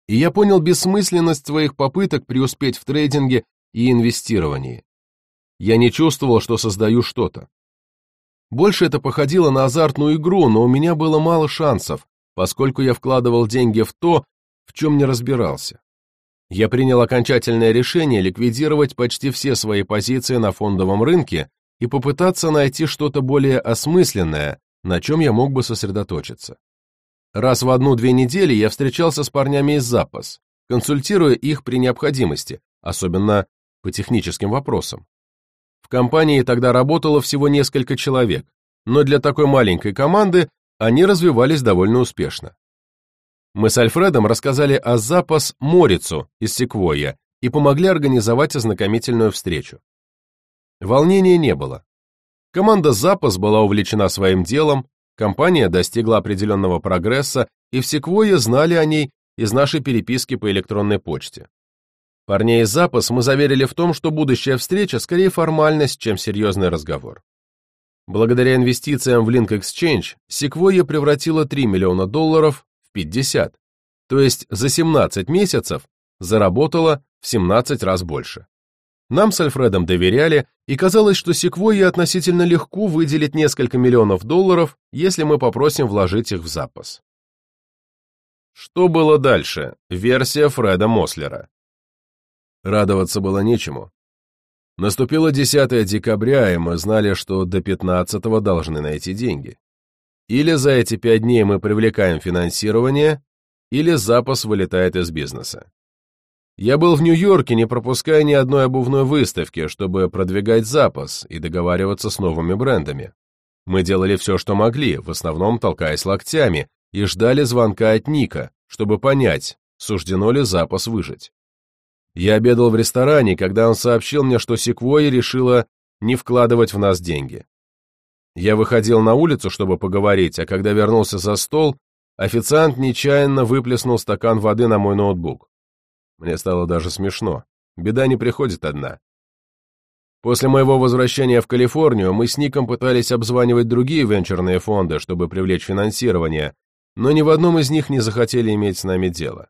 И я понял бессмысленность своих попыток преуспеть в трейдинге и инвестировании. Я не чувствовал, что создаю что-то. Больше это походило на азартную игру, но у меня было мало шансов, поскольку я вкладывал деньги в то, в чем не разбирался. Я принял окончательное решение ликвидировать почти все свои позиции на фондовом рынке и попытаться найти что-то более осмысленное, на чем я мог бы сосредоточиться. Раз в одну-две недели я встречался с парнями из запас, консультируя их при необходимости, особенно по техническим вопросам. В компании тогда работало всего несколько человек, но для такой маленькой команды они развивались довольно успешно. Мы с Альфредом рассказали о запас Морицу из Секвойя и помогли организовать ознакомительную встречу. Волнения не было. Команда запас была увлечена своим делом, компания достигла определенного прогресса, и в Секвойе знали о ней из нашей переписки по электронной почте. Парней из запас мы заверили в том, что будущая встреча скорее формальность, чем серьезный разговор. Благодаря инвестициям в Link Exchange, Sequoia превратила 3 миллиона долларов в 50, то есть за 17 месяцев заработала в 17 раз больше. Нам с Альфредом доверяли, и казалось, что Sequoia относительно легко выделит несколько миллионов долларов, если мы попросим вложить их в запас. Что было дальше? Версия Фреда Мослера. Радоваться было нечему. Наступило 10 декабря, и мы знали, что до 15 должны найти деньги. Или за эти пять дней мы привлекаем финансирование, или запас вылетает из бизнеса. Я был в Нью-Йорке, не пропуская ни одной обувной выставки, чтобы продвигать запас и договариваться с новыми брендами. Мы делали все, что могли, в основном толкаясь локтями, и ждали звонка от Ника, чтобы понять, суждено ли запас выжить. Я обедал в ресторане, когда он сообщил мне, что Секвойя решила не вкладывать в нас деньги. Я выходил на улицу, чтобы поговорить, а когда вернулся за стол, официант нечаянно выплеснул стакан воды на мой ноутбук. Мне стало даже смешно. Беда не приходит одна. После моего возвращения в Калифорнию мы с Ником пытались обзванивать другие венчурные фонды, чтобы привлечь финансирование, но ни в одном из них не захотели иметь с нами дело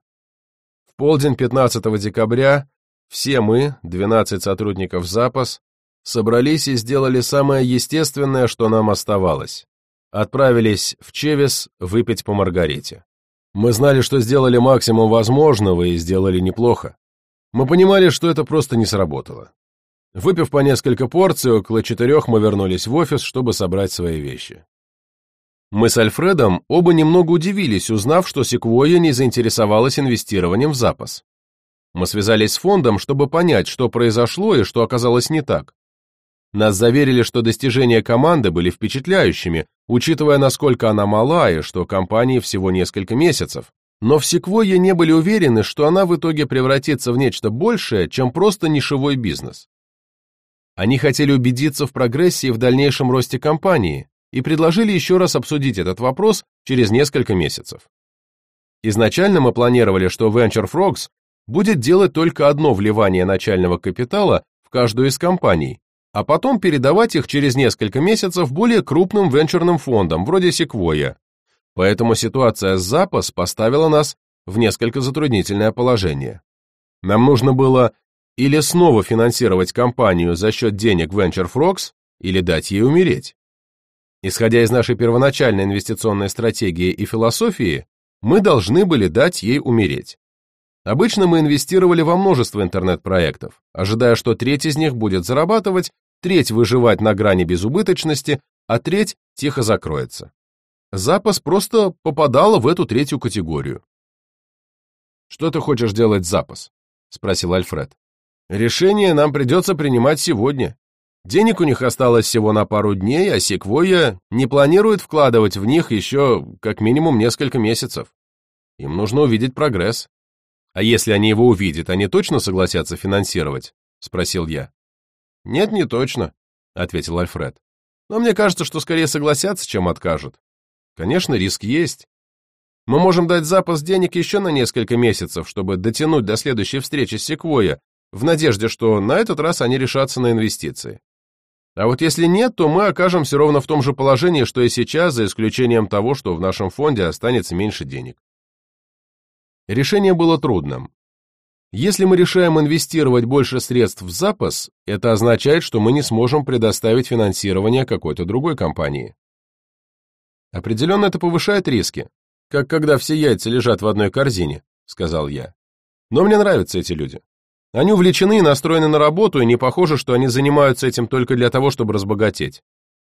полдень 15 декабря все мы, 12 сотрудников запас, собрались и сделали самое естественное, что нам оставалось. Отправились в Чевес выпить по Маргарите. Мы знали, что сделали максимум возможного и сделали неплохо. Мы понимали, что это просто не сработало. Выпив по несколько порций, около четырех мы вернулись в офис, чтобы собрать свои вещи. Мы с Альфредом оба немного удивились, узнав, что Секвойя не заинтересовалась инвестированием в запас. Мы связались с фондом, чтобы понять, что произошло и что оказалось не так. Нас заверили, что достижения команды были впечатляющими, учитывая, насколько она мала и что компании всего несколько месяцев. Но в Секвойе не были уверены, что она в итоге превратится в нечто большее, чем просто нишевой бизнес. Они хотели убедиться в прогрессии и в дальнейшем росте компании, и предложили еще раз обсудить этот вопрос через несколько месяцев. Изначально мы планировали, что Venture Frogs будет делать только одно вливание начального капитала в каждую из компаний, а потом передавать их через несколько месяцев более крупным венчурным фондам, вроде Sequoia. Поэтому ситуация с запас поставила нас в несколько затруднительное положение. Нам нужно было или снова финансировать компанию за счет денег Venture Frogs, или дать ей умереть. Исходя из нашей первоначальной инвестиционной стратегии и философии, мы должны были дать ей умереть. Обычно мы инвестировали во множество интернет-проектов, ожидая, что треть из них будет зарабатывать, треть выживать на грани безубыточности, а треть тихо закроется. Запас просто попадала в эту третью категорию. «Что ты хочешь делать с запас?» — спросил Альфред. «Решение нам придется принимать сегодня. Денег у них осталось всего на пару дней, а Секвойя не планирует вкладывать в них еще как минимум несколько месяцев. Им нужно увидеть прогресс. А если они его увидят, они точно согласятся финансировать?» — спросил я. «Нет, не точно», — ответил Альфред. «Но мне кажется, что скорее согласятся, чем откажут. Конечно, риск есть. Мы можем дать запас денег еще на несколько месяцев, чтобы дотянуть до следующей встречи с Секвойя, в надежде, что на этот раз они решатся на инвестиции. А вот если нет, то мы окажемся ровно в том же положении, что и сейчас, за исключением того, что в нашем фонде останется меньше денег. Решение было трудным. Если мы решаем инвестировать больше средств в запас, это означает, что мы не сможем предоставить финансирование какой-то другой компании. Определенно это повышает риски, как когда все яйца лежат в одной корзине, сказал я. Но мне нравятся эти люди. Они увлечены и настроены на работу, и не похоже, что они занимаются этим только для того, чтобы разбогатеть.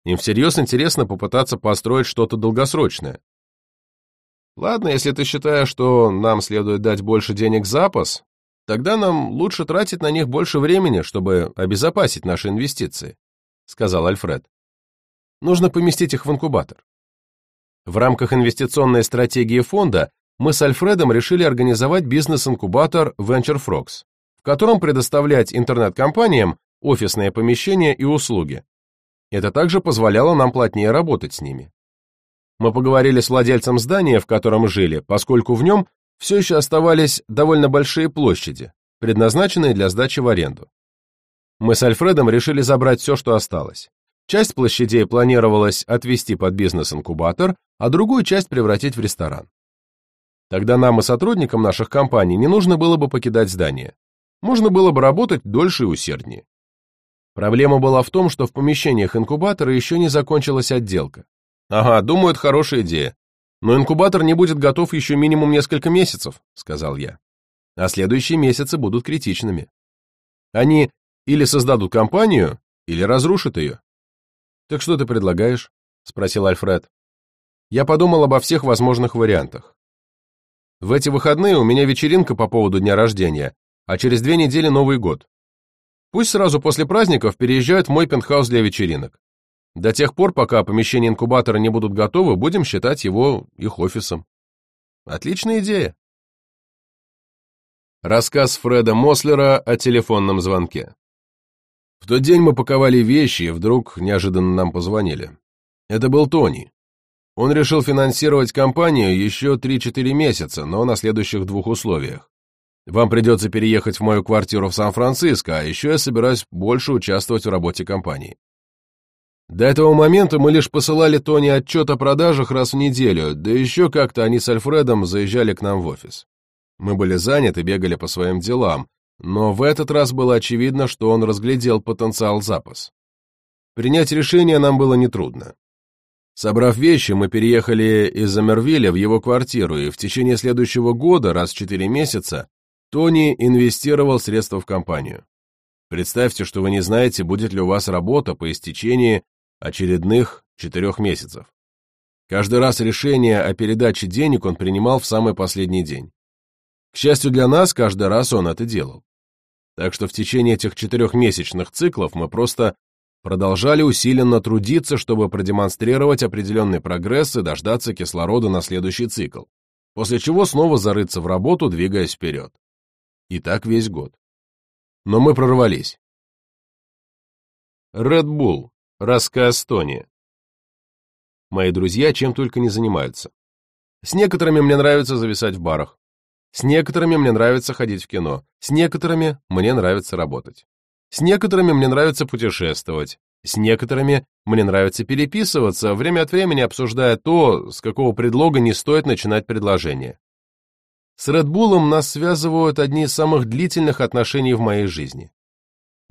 Им всерьез интересно попытаться построить что-то долгосрочное. Ладно, если ты считаешь, что нам следует дать больше денег запас, тогда нам лучше тратить на них больше времени, чтобы обезопасить наши инвестиции, сказал Альфред. Нужно поместить их в инкубатор. В рамках инвестиционной стратегии фонда мы с Альфредом решили организовать бизнес-инкубатор VentureFrogs, в котором предоставлять интернет-компаниям офисные помещения и услуги. Это также позволяло нам плотнее работать с ними. Мы поговорили с владельцем здания, в котором жили, поскольку в нем все еще оставались довольно большие площади, предназначенные для сдачи в аренду. Мы с Альфредом решили забрать все, что осталось. Часть площадей планировалось отвести под бизнес-инкубатор, а другую часть превратить в ресторан. Тогда нам и сотрудникам наших компаний не нужно было бы покидать здание. Можно было бы работать дольше и усерднее. Проблема была в том, что в помещениях инкубатора еще не закончилась отделка. Ага, думаю, это хорошая идея. Но инкубатор не будет готов еще минимум несколько месяцев, сказал я. А следующие месяцы будут критичными. Они или создадут компанию, или разрушат ее. «Так что ты предлагаешь?» — спросил Альфред. Я подумал обо всех возможных вариантах. В эти выходные у меня вечеринка по поводу дня рождения, а через две недели Новый год. Пусть сразу после праздников переезжают в мой пентхаус для вечеринок. До тех пор, пока помещения инкубатора не будут готовы, будем считать его их офисом. Отличная идея. Рассказ Фреда Мослера о телефонном звонке. В тот день мы паковали вещи, и вдруг неожиданно нам позвонили. Это был Тони. Он решил финансировать компанию еще 3-4 месяца, но на следующих двух условиях. Вам придется переехать в мою квартиру в Сан-Франциско, а еще я собираюсь больше участвовать в работе компании. До этого момента мы лишь посылали Тони отчет о продажах раз в неделю, да еще как-то они с Альфредом заезжали к нам в офис. Мы были заняты, бегали по своим делам, но в этот раз было очевидно, что он разглядел потенциал запас. Принять решение нам было нетрудно. Собрав вещи, мы переехали из Амервилля в его квартиру, и в течение следующего года, раз в четыре месяца, Тони инвестировал средства в компанию. Представьте, что вы не знаете, будет ли у вас работа по истечении очередных четырех месяцев. Каждый раз решение о передаче денег он принимал в самый последний день. К счастью для нас, каждый раз он это делал. Так что в течение этих четырехмесячных циклов мы просто продолжали усиленно трудиться, чтобы продемонстрировать определенный прогресс и дождаться кислорода на следующий цикл, после чего снова зарыться в работу, двигаясь вперед. И так весь год. Но мы прорвались. Red Bull. Рассказ Тони. Мои друзья чем только не занимаются. С некоторыми мне нравится зависать в барах. С некоторыми мне нравится ходить в кино, с некоторыми мне нравится работать. С некоторыми мне нравится путешествовать, с некоторыми мне нравится переписываться, время от времени обсуждая то, с какого предлога не стоит начинать предложение. С Редбулом нас связывают одни из самых длительных отношений в моей жизни.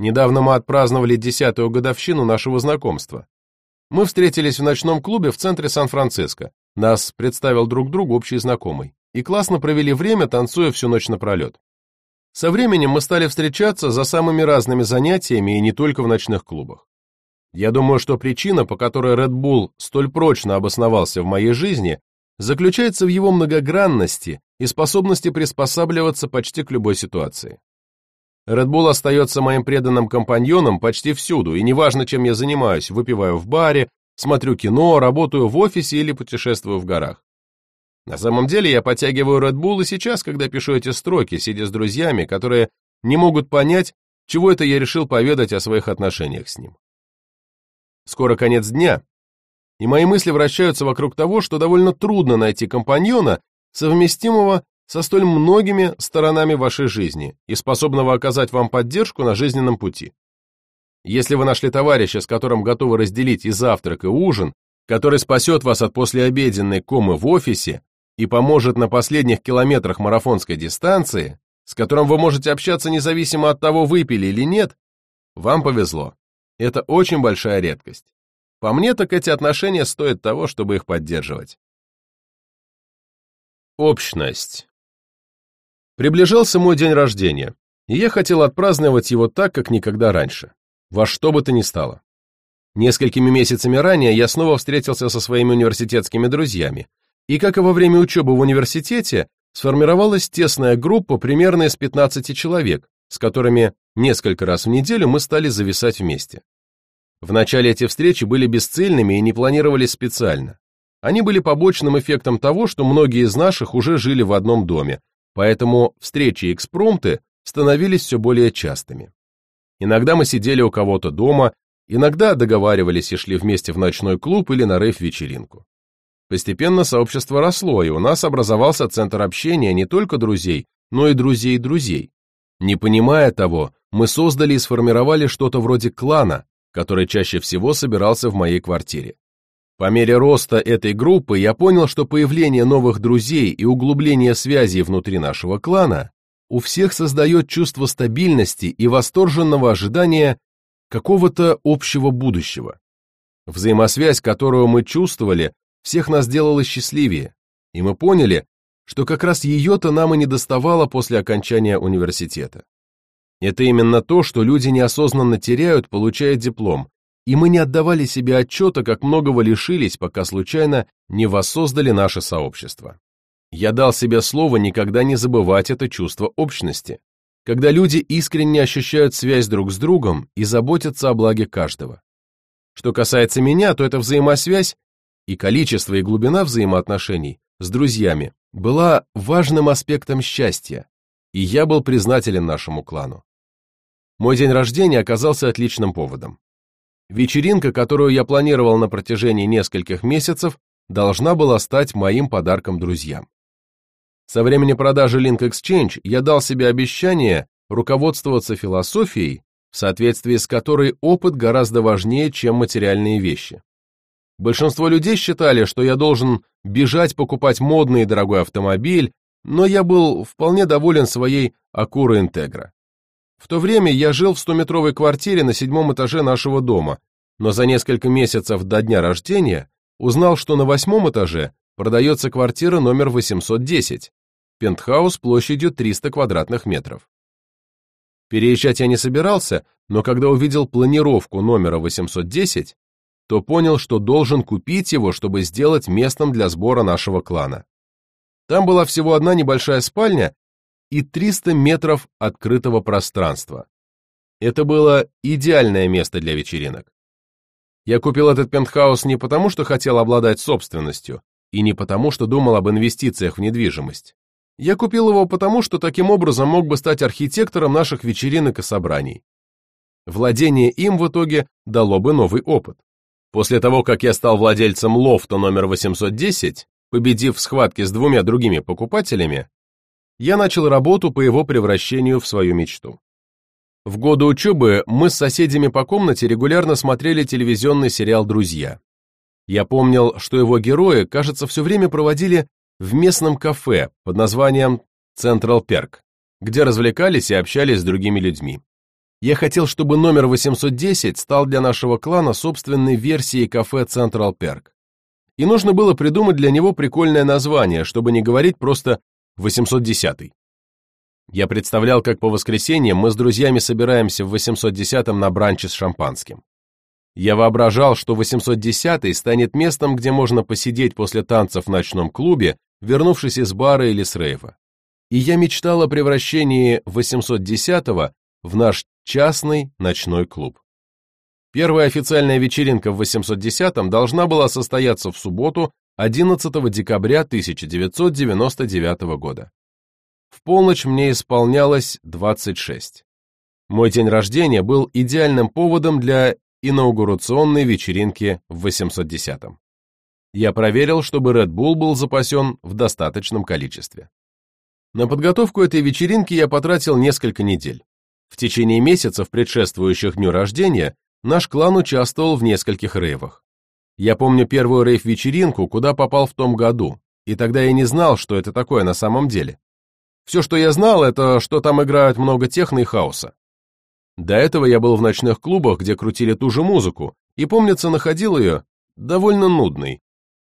Недавно мы отпраздновали десятую годовщину нашего знакомства. Мы встретились в ночном клубе в центре Сан-Франциско, Нас представил друг другу общий знакомый. И классно провели время, танцуя всю ночь напролет. Со временем мы стали встречаться за самыми разными занятиями и не только в ночных клубах. Я думаю, что причина, по которой Red Bull столь прочно обосновался в моей жизни, заключается в его многогранности и способности приспосабливаться почти к любой ситуации. Bull остается моим преданным компаньоном почти всюду, и неважно, чем я занимаюсь, выпиваю в баре, смотрю кино, работаю в офисе или путешествую в горах. На самом деле я подтягиваю Red и сейчас, когда пишу эти строки, сидя с друзьями, которые не могут понять, чего это я решил поведать о своих отношениях с ним. Скоро конец дня, и мои мысли вращаются вокруг того, что довольно трудно найти компаньона, совместимого со столь многими сторонами вашей жизни и способного оказать вам поддержку на жизненном пути. Если вы нашли товарища, с которым готовы разделить и завтрак, и ужин, который спасет вас от послеобеденной комы в офисе и поможет на последних километрах марафонской дистанции, с которым вы можете общаться независимо от того, выпили или нет, вам повезло. Это очень большая редкость. По мне, так эти отношения стоят того, чтобы их поддерживать. Общность. Приближался мой день рождения, и я хотел отпраздновать его так, как никогда раньше. Во что бы то ни стало. Несколькими месяцами ранее я снова встретился со своими университетскими друзьями, и, как и во время учебы в университете, сформировалась тесная группа примерно из 15 человек, с которыми несколько раз в неделю мы стали зависать вместе. Вначале эти встречи были бесцельными и не планировались специально. Они были побочным эффектом того, что многие из наших уже жили в одном доме, поэтому встречи и экспромты становились все более частыми. Иногда мы сидели у кого-то дома, иногда договаривались и шли вместе в ночной клуб или на рейв-вечеринку. Постепенно сообщество росло, и у нас образовался центр общения не только друзей, но и друзей друзей. Не понимая того, мы создали и сформировали что-то вроде клана, который чаще всего собирался в моей квартире. По мере роста этой группы я понял, что появление новых друзей и углубление связей внутри нашего клана у всех создает чувство стабильности и восторженного ожидания какого-то общего будущего. Взаимосвязь, которую мы чувствовали, всех нас делала счастливее, и мы поняли, что как раз ее-то нам и не доставало после окончания университета. Это именно то, что люди неосознанно теряют, получая диплом, и мы не отдавали себе отчета, как многого лишились, пока случайно не воссоздали наше сообщество. Я дал себе слово никогда не забывать это чувство общности, когда люди искренне ощущают связь друг с другом и заботятся о благе каждого. Что касается меня, то эта взаимосвязь и количество и глубина взаимоотношений с друзьями была важным аспектом счастья, и я был признателен нашему клану. Мой день рождения оказался отличным поводом. Вечеринка, которую я планировал на протяжении нескольких месяцев, должна была стать моим подарком друзьям. Со времени продажи Link Exchange я дал себе обещание руководствоваться философией, в соответствии с которой опыт гораздо важнее, чем материальные вещи. Большинство людей считали, что я должен бежать покупать модный и дорогой автомобиль, но я был вполне доволен своей Acura Integra. В то время я жил в стометровой квартире на седьмом этаже нашего дома, но за несколько месяцев до дня рождения узнал, что на восьмом этаже продается квартира номер 810, пентхаус площадью 300 квадратных метров. Переезжать я не собирался, но когда увидел планировку номера 810, то понял, что должен купить его, чтобы сделать местом для сбора нашего клана. Там была всего одна небольшая спальня и 300 метров открытого пространства. Это было идеальное место для вечеринок. Я купил этот пентхаус не потому, что хотел обладать собственностью, и не потому, что думал об инвестициях в недвижимость. Я купил его потому, что таким образом мог бы стать архитектором наших вечеринок и собраний. Владение им в итоге дало бы новый опыт. После того, как я стал владельцем лофта номер 810, победив в схватке с двумя другими покупателями, я начал работу по его превращению в свою мечту. В годы учебы мы с соседями по комнате регулярно смотрели телевизионный сериал «Друзья». Я помнил, что его герои, кажется, все время проводили в местном кафе под названием Central Perk, где развлекались и общались с другими людьми. Я хотел, чтобы номер 810 стал для нашего клана собственной версией кафе Central Perk. и нужно было придумать для него прикольное название, чтобы не говорить просто 810-й. Я представлял, как по воскресеньям мы с друзьями собираемся в 810-м на бранче с шампанским. Я воображал, что 810-й станет местом, где можно посидеть после танцев в ночном клубе, вернувшись из бара или с рейва. И я мечтал о превращении 810-го в наш частный ночной клуб. Первая официальная вечеринка в 810-м должна была состояться в субботу 11 декабря 1999 года. В полночь мне исполнялось 26. Мой день рождения был идеальным поводом для инаугурационной вечеринки в 810-м. Я проверил, чтобы Red Bull был запасен в достаточном количестве. На подготовку этой вечеринки я потратил несколько недель. В течение месяцев, предшествующих дню рождения, наш клан участвовал в нескольких рейвах. Я помню первую рейв-вечеринку, куда попал в том году, и тогда я не знал, что это такое на самом деле. Все, что я знал, это что там играют много техно и хаоса. До этого я был в ночных клубах, где крутили ту же музыку, и, помнится, находил ее довольно нудной.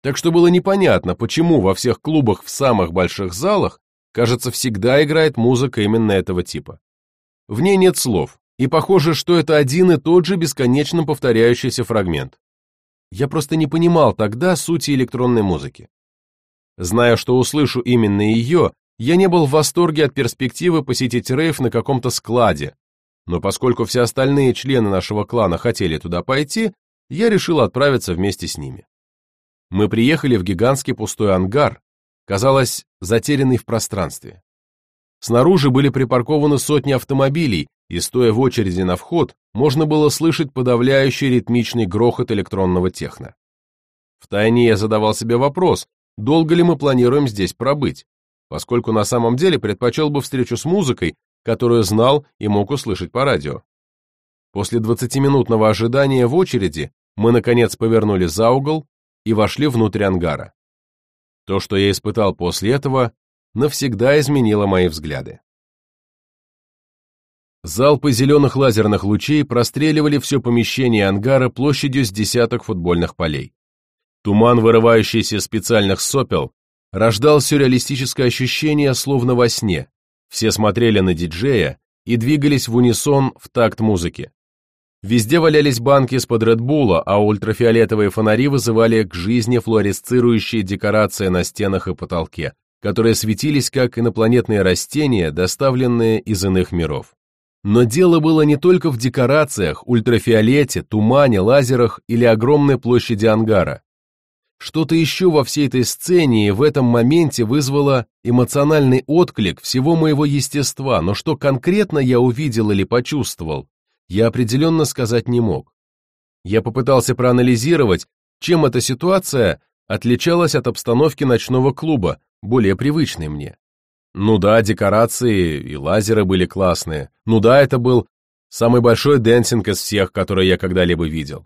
Так что было непонятно, почему во всех клубах в самых больших залах, кажется, всегда играет музыка именно этого типа. В ней нет слов, и похоже, что это один и тот же бесконечно повторяющийся фрагмент. Я просто не понимал тогда сути электронной музыки. Зная, что услышу именно ее, я не был в восторге от перспективы посетить рейв на каком-то складе, но поскольку все остальные члены нашего клана хотели туда пойти, я решил отправиться вместе с ними. Мы приехали в гигантский пустой ангар, казалось, затерянный в пространстве. Снаружи были припаркованы сотни автомобилей, и, стоя в очереди на вход, можно было слышать подавляющий ритмичный грохот электронного техно. Втайне я задавал себе вопрос, долго ли мы планируем здесь пробыть, поскольку на самом деле предпочел бы встречу с музыкой, которую знал и мог услышать по радио. После 20-минутного ожидания в очереди мы, наконец, повернули за угол и вошли внутрь ангара. То, что я испытал после этого, навсегда изменило мои взгляды. Залпы зеленых лазерных лучей простреливали все помещение ангара площадью с десяток футбольных полей. Туман, вырывающийся из специальных сопел, рождал сюрреалистическое ощущение, словно во сне, все смотрели на диджея и двигались в унисон в такт музыки. Везде валялись банки из-под Редбула, а ультрафиолетовые фонари вызывали к жизни флуоресцирующие декорации на стенах и потолке, которые светились как инопланетные растения, доставленные из иных миров. Но дело было не только в декорациях, ультрафиолете, тумане, лазерах или огромной площади ангара. Что-то еще во всей этой сцене и в этом моменте вызвало эмоциональный отклик всего моего естества, но что конкретно я увидел или почувствовал, я определенно сказать не мог. Я попытался проанализировать, чем эта ситуация отличалась от обстановки ночного клуба, более привычной мне. Ну да, декорации и лазеры были классные. Ну да, это был самый большой дэнсинг из всех, которые я когда-либо видел.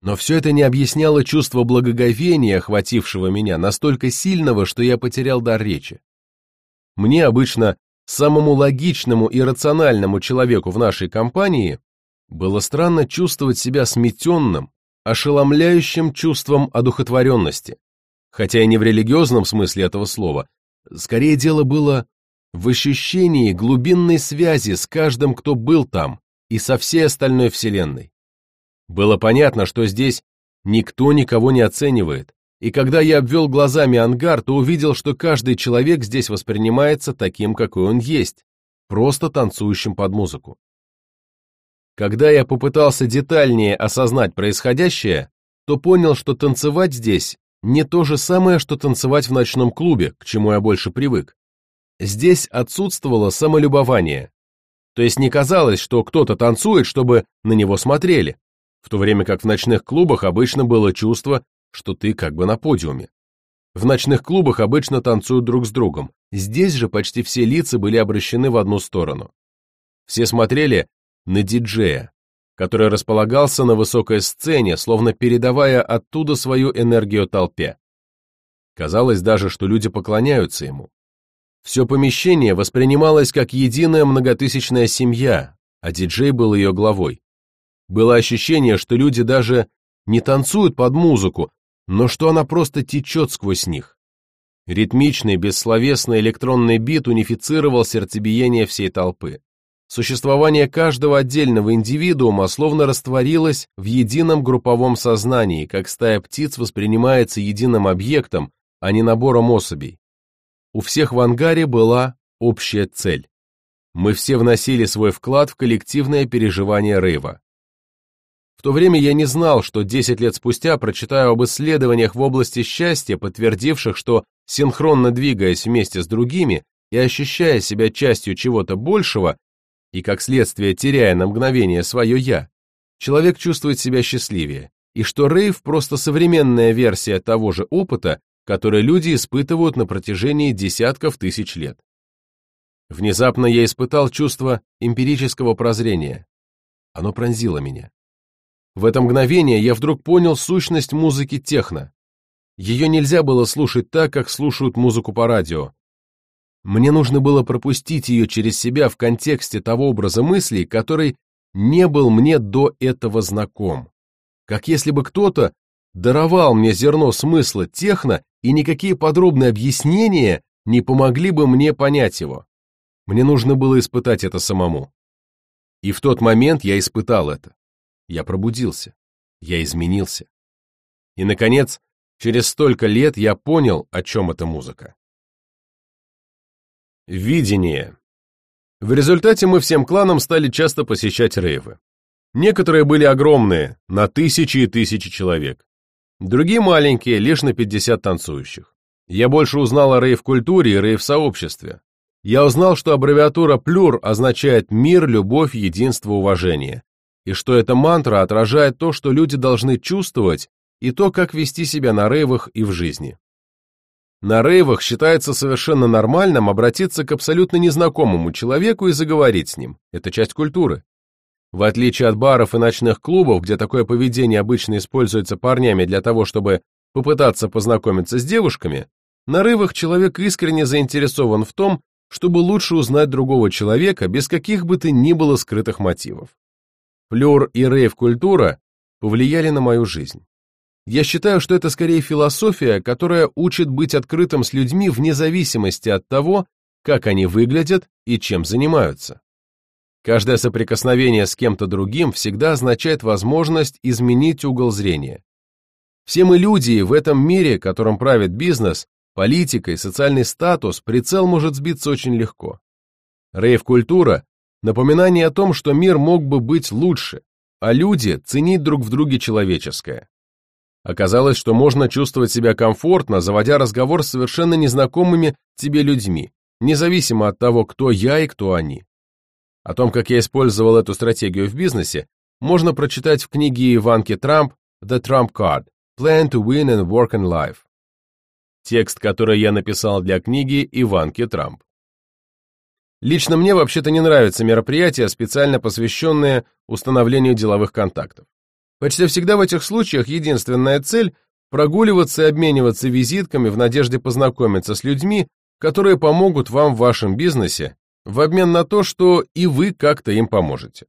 Но все это не объясняло чувство благоговения, охватившего меня, настолько сильного, что я потерял дар речи. Мне обычно, самому логичному и рациональному человеку в нашей компании, было странно чувствовать себя сметенным, ошеломляющим чувством одухотворенности. Хотя и не в религиозном смысле этого слова, скорее дело было в ощущении глубинной связи с каждым, кто был там, и со всей остальной вселенной. Было понятно, что здесь никто никого не оценивает, и когда я обвел глазами ангар, то увидел, что каждый человек здесь воспринимается таким, какой он есть, просто танцующим под музыку. Когда я попытался детальнее осознать происходящее, то понял, что танцевать здесь не то же самое, что танцевать в ночном клубе, к чему я больше привык. Здесь отсутствовало самолюбование. То есть не казалось, что кто-то танцует, чтобы на него смотрели в то время как в ночных клубах обычно было чувство, что ты как бы на подиуме. В ночных клубах обычно танцуют друг с другом, здесь же почти все лица были обращены в одну сторону. Все смотрели на диджея, который располагался на высокой сцене, словно передавая оттуда свою энергию толпе. Казалось даже, что люди поклоняются ему. Все помещение воспринималось как единая многотысячная семья, а диджей был ее главой. Было ощущение, что люди даже не танцуют под музыку, но что она просто течет сквозь них. Ритмичный, бессловесный электронный бит унифицировал сердцебиение всей толпы. Существование каждого отдельного индивидуума словно растворилось в едином групповом сознании, как стая птиц воспринимается единым объектом, а не набором особей. У всех в ангаре была общая цель. Мы все вносили свой вклад в коллективное переживание рейва. В то время я не знал, что 10 лет спустя прочитаю об исследованиях в области счастья, подтвердивших, что, синхронно двигаясь вместе с другими и ощущая себя частью чего-то большего, и, как следствие, теряя на мгновение свое «я», человек чувствует себя счастливее, и что рейв – просто современная версия того же опыта, который люди испытывают на протяжении десятков тысяч лет. Внезапно я испытал чувство эмпирического прозрения. Оно пронзило меня. В это мгновение я вдруг понял сущность музыки техно. Ее нельзя было слушать так, как слушают музыку по радио, мне нужно было пропустить ее через себя в контексте того образа мыслей, который не был мне до этого знаком. Как если бы кто-то даровал мне зерно смысла техно, и никакие подробные объяснения не помогли бы мне понять его. Мне нужно было испытать это самому. И в тот момент я испытал это. Я пробудился. Я изменился. И, наконец, через столько лет я понял, о чем эта музыка. Видение. В результате мы всем кланам стали часто посещать рейвы. Некоторые были огромные, на тысячи и тысячи человек. Другие маленькие, лишь на 50 танцующих. Я больше узнал о рейв-культуре и рейв-сообществе. Я узнал, что аббревиатура «плюр» означает «мир, любовь, единство, уважение», и что эта мантра отражает то, что люди должны чувствовать, и то, как вести себя на рейвах и в жизни. На рейвах считается совершенно нормальным обратиться к абсолютно незнакомому человеку и заговорить с ним. Это часть культуры. В отличие от баров и ночных клубов, где такое поведение обычно используется парнями для того, чтобы попытаться познакомиться с девушками, на рейвах человек искренне заинтересован в том, чтобы лучше узнать другого человека без каких бы то ни было скрытых мотивов. Флюр и рейв-культура повлияли на мою жизнь. Я считаю, что это скорее философия, которая учит быть открытым с людьми вне зависимости от того, как они выглядят и чем занимаются. Каждое соприкосновение с кем-то другим всегда означает возможность изменить угол зрения. Все мы люди, и в этом мире, которым правит бизнес, политика и социальный статус, прицел может сбиться очень легко. Рейв-культура – напоминание о том, что мир мог бы быть лучше, а люди – ценить друг в друге человеческое. Оказалось, что можно чувствовать себя комфортно, заводя разговор с совершенно незнакомыми тебе людьми, независимо от того, кто я и кто они. О том, как я использовал эту стратегию в бизнесе, можно прочитать в книге Иванки Трамп «The Trump Card. Plan to Win and Work in Life». Текст, который я написал для книги Иванки Трамп. Лично мне вообще-то не нравятся мероприятия, специально посвященные установлению деловых контактов. Почти всегда в этих случаях единственная цель – прогуливаться и обмениваться визитками в надежде познакомиться с людьми, которые помогут вам в вашем бизнесе, в обмен на то, что и вы как-то им поможете.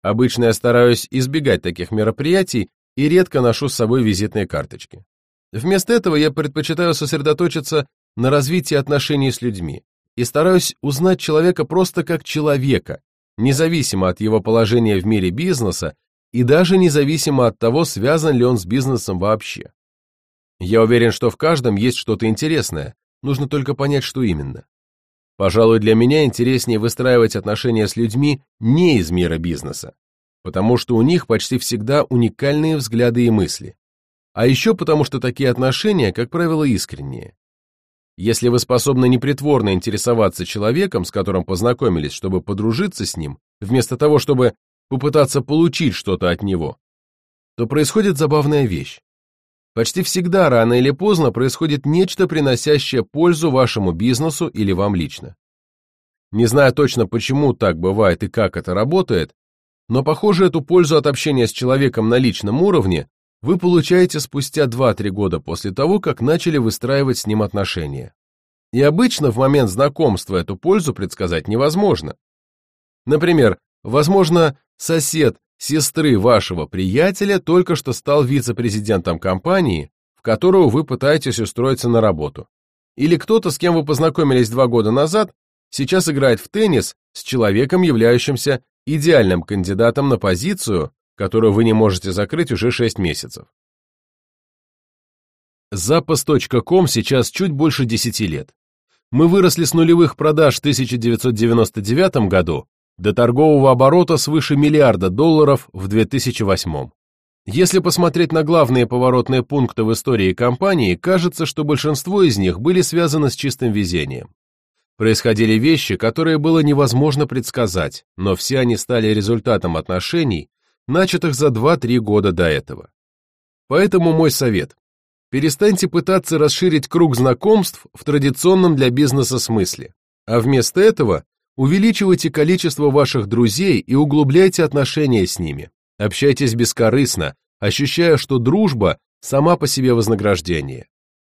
Обычно я стараюсь избегать таких мероприятий и редко ношу с собой визитные карточки. Вместо этого я предпочитаю сосредоточиться на развитии отношений с людьми и стараюсь узнать человека просто как человека, независимо от его положения в мире бизнеса и даже независимо от того, связан ли он с бизнесом вообще. Я уверен, что в каждом есть что-то интересное, нужно только понять, что именно. Пожалуй, для меня интереснее выстраивать отношения с людьми не из мира бизнеса, потому что у них почти всегда уникальные взгляды и мысли. А еще потому, что такие отношения, как правило, искренние. Если вы способны непритворно интересоваться человеком, с которым познакомились, чтобы подружиться с ним, вместо того, чтобы попытаться получить что-то от него, то происходит забавная вещь. Почти всегда, рано или поздно, происходит нечто, приносящее пользу вашему бизнесу или вам лично. Не знаю точно, почему так бывает и как это работает, но, похоже, эту пользу от общения с человеком на личном уровне вы получаете спустя 2-3 года после того, как начали выстраивать с ним отношения. И обычно в момент знакомства эту пользу предсказать невозможно. Например, возможно, Сосед сестры вашего приятеля только что стал вице-президентом компании, в которую вы пытаетесь устроиться на работу. Или кто-то, с кем вы познакомились два года назад, сейчас играет в теннис с человеком, являющимся идеальным кандидатом на позицию, которую вы не можете закрыть уже 6 месяцев. Запас.ком сейчас чуть больше 10 лет. Мы выросли с нулевых продаж в 1999 году до торгового оборота свыше миллиарда долларов в 2008. Если посмотреть на главные поворотные пункты в истории компании, кажется, что большинство из них были связаны с чистым везением. Происходили вещи, которые было невозможно предсказать, но все они стали результатом отношений, начатых за 2-3 года до этого. Поэтому мой совет Перестаньте пытаться расширить круг знакомств в традиционном для бизнеса смысле, а вместо этого увеличивайте количество ваших друзей и углубляйте отношения с ними. Общайтесь бескорыстно, ощущая, что дружба сама по себе вознаграждение.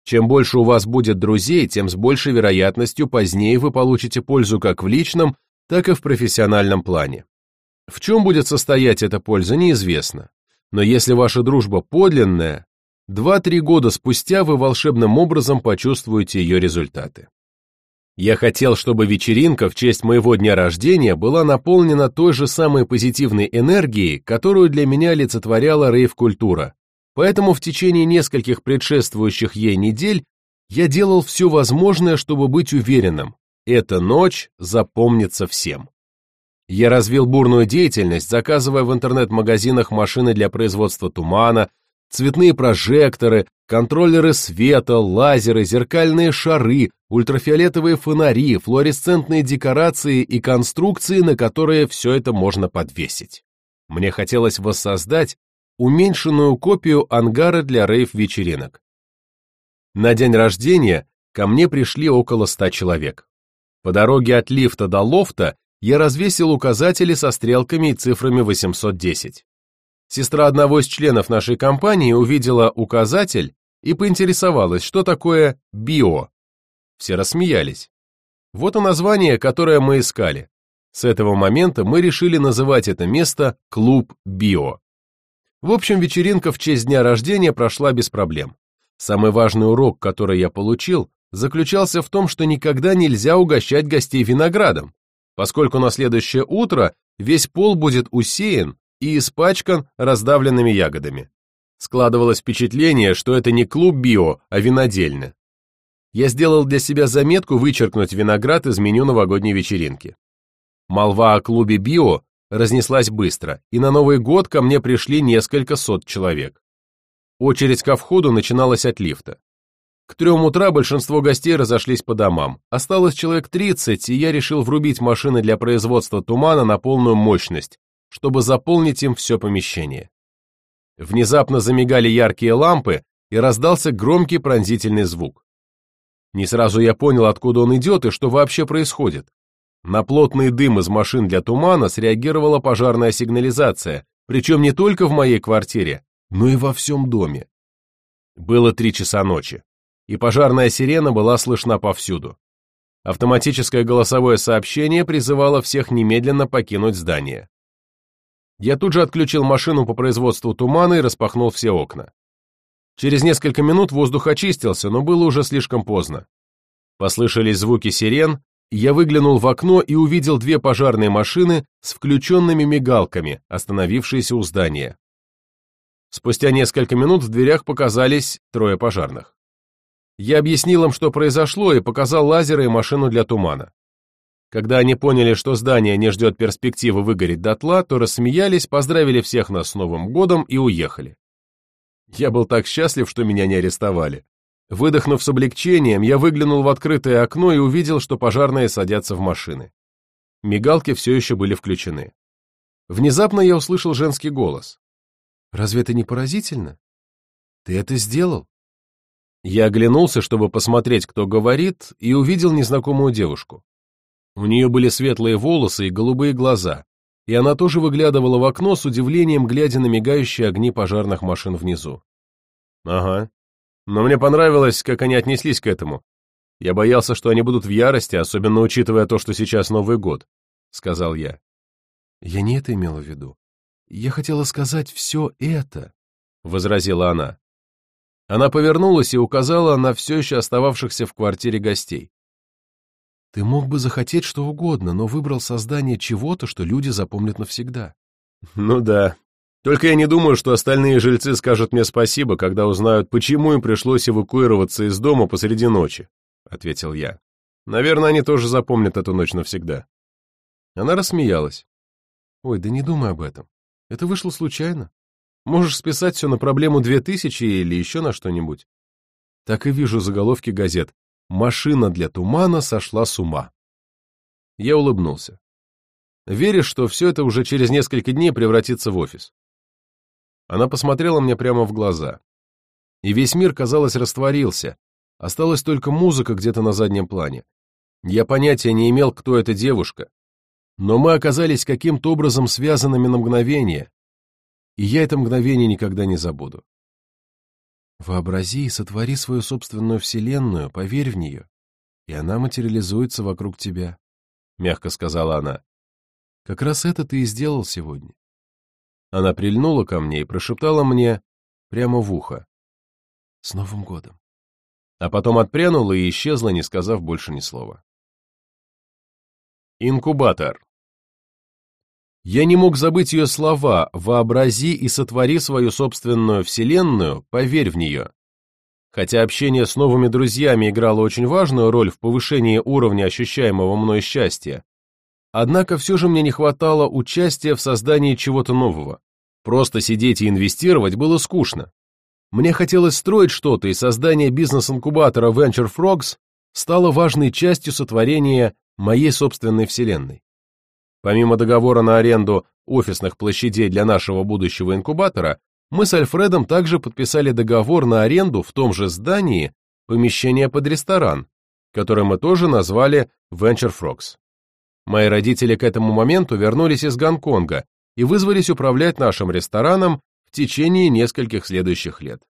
Чем больше у вас будет друзей, тем с большей вероятностью позднее вы получите пользу как в личном, так и в профессиональном плане. В чем будет состоять эта польза, неизвестно. Но если ваша дружба подлинная, Два-три года спустя вы волшебным образом почувствуете ее результаты. Я хотел, чтобы вечеринка в честь моего дня рождения была наполнена той же самой позитивной энергией, которую для меня олицетворяла рейв-культура. Поэтому в течение нескольких предшествующих ей недель я делал все возможное, чтобы быть уверенным, эта ночь запомнится всем. Я развил бурную деятельность, заказывая в интернет-магазинах машины для производства тумана, цветные прожекторы, контроллеры света, лазеры, зеркальные шары, ультрафиолетовые фонари, флуоресцентные декорации и конструкции, на которые все это можно подвесить. Мне хотелось воссоздать уменьшенную копию ангара для рейв-вечеринок. На день рождения ко мне пришли около ста человек. По дороге от лифта до лофта я развесил указатели со стрелками и цифрами 810. Сестра одного из членов нашей компании увидела указатель и поинтересовалась, что такое «био». Все рассмеялись. Вот и название, которое мы искали. С этого момента мы решили называть это место «Клуб Био». В общем, вечеринка в честь дня рождения прошла без проблем. Самый важный урок, который я получил, заключался в том, что никогда нельзя угощать гостей виноградом, поскольку на следующее утро весь пол будет усеян и испачкан раздавленными ягодами. Складывалось впечатление, что это не клуб био, а винодельня. Я сделал для себя заметку вычеркнуть виноград из меню новогодней вечеринки. Молва о клубе био разнеслась быстро, и на Новый год ко мне пришли несколько сот человек. Очередь ко входу начиналась от лифта. К трем утра большинство гостей разошлись по домам. Осталось человек 30, и я решил врубить машины для производства тумана на полную мощность, чтобы заполнить им все помещение. Внезапно замигали яркие лампы, и раздался громкий пронзительный звук. Не сразу я понял, откуда он идет и что вообще происходит. На плотный дым из машин для тумана среагировала пожарная сигнализация, причем не только в моей квартире, но и во всем доме. Было три часа ночи, и пожарная сирена была слышна повсюду. Автоматическое голосовое сообщение призывало всех немедленно покинуть здание. Я тут же отключил машину по производству тумана и распахнул все окна. Через несколько минут воздух очистился, но было уже слишком поздно. Послышались звуки сирен, я выглянул в окно и увидел две пожарные машины с включенными мигалками, остановившиеся у здания. Спустя несколько минут в дверях показались трое пожарных. Я объяснил им, что произошло, и показал лазеры и машину для тумана. Когда они поняли, что здание не ждет перспективы выгореть дотла, то рассмеялись, поздравили всех нас с Новым годом и уехали. Я был так счастлив, что меня не арестовали. Выдохнув с облегчением, я выглянул в открытое окно и увидел, что пожарные садятся в машины. Мигалки все еще были включены. Внезапно я услышал женский голос. «Разве это не поразительно? Ты это сделал?» Я оглянулся, чтобы посмотреть, кто говорит, и увидел незнакомую девушку. У нее были светлые волосы и голубые глаза, и она тоже выглядывала в окно с удивлением, глядя на мигающие огни пожарных машин внизу. Ага. Но мне понравилось, как они отнеслись к этому. Я боялся, что они будут в ярости, особенно учитывая то, что сейчас Новый год, — сказал я. Я не это имела в виду. Я хотела сказать все это, — возразила она. Она повернулась и указала на все еще остававшихся в квартире гостей. Ты мог бы захотеть что угодно, но выбрал создание чего-то, что люди запомнят навсегда. Ну да. Только я не думаю, что остальные жильцы скажут мне спасибо, когда узнают, почему им пришлось эвакуироваться из дома посреди ночи, — ответил я. Наверное, они тоже запомнят эту ночь навсегда. Она рассмеялась. Ой, да не думай об этом. Это вышло случайно. Можешь списать все на проблему 2000 или еще на что-нибудь. Так и вижу заголовки газет. Машина для тумана сошла с ума. Я улыбнулся. Веришь, что все это уже через несколько дней превратится в офис? Она посмотрела мне прямо в глаза. И весь мир, казалось, растворился. Осталась только музыка где-то на заднем плане. Я понятия не имел, кто эта девушка. Но мы оказались каким-то образом связанными на мгновение. И я это мгновение никогда не забуду. Вообрази и сотвори свою собственную вселенную, поверь в нее, и она материализуется вокруг тебя, — мягко сказала она. Как раз это ты и сделал сегодня. Она прильнула ко мне и прошептала мне прямо в ухо. С Новым годом. А потом отпрянула и исчезла, не сказав больше ни слова. Инкубатор. Я не мог забыть ее слова «вообрази и сотвори свою собственную вселенную, поверь в нее». Хотя общение с новыми друзьями играло очень важную роль в повышении уровня ощущаемого мной счастья, однако все же мне не хватало участия в создании чего-то нового. Просто сидеть и инвестировать было скучно. Мне хотелось строить что-то, и создание бизнес-инкубатора Venture Frogs стало важной частью сотворения моей собственной вселенной. Помимо договора на аренду офисных площадей для нашего будущего инкубатора, мы с Альфредом также подписали договор на аренду в том же здании помещения под ресторан, который мы тоже назвали Venture Frogs. Мои родители к этому моменту вернулись из Гонконга и вызвались управлять нашим рестораном в течение нескольких следующих лет.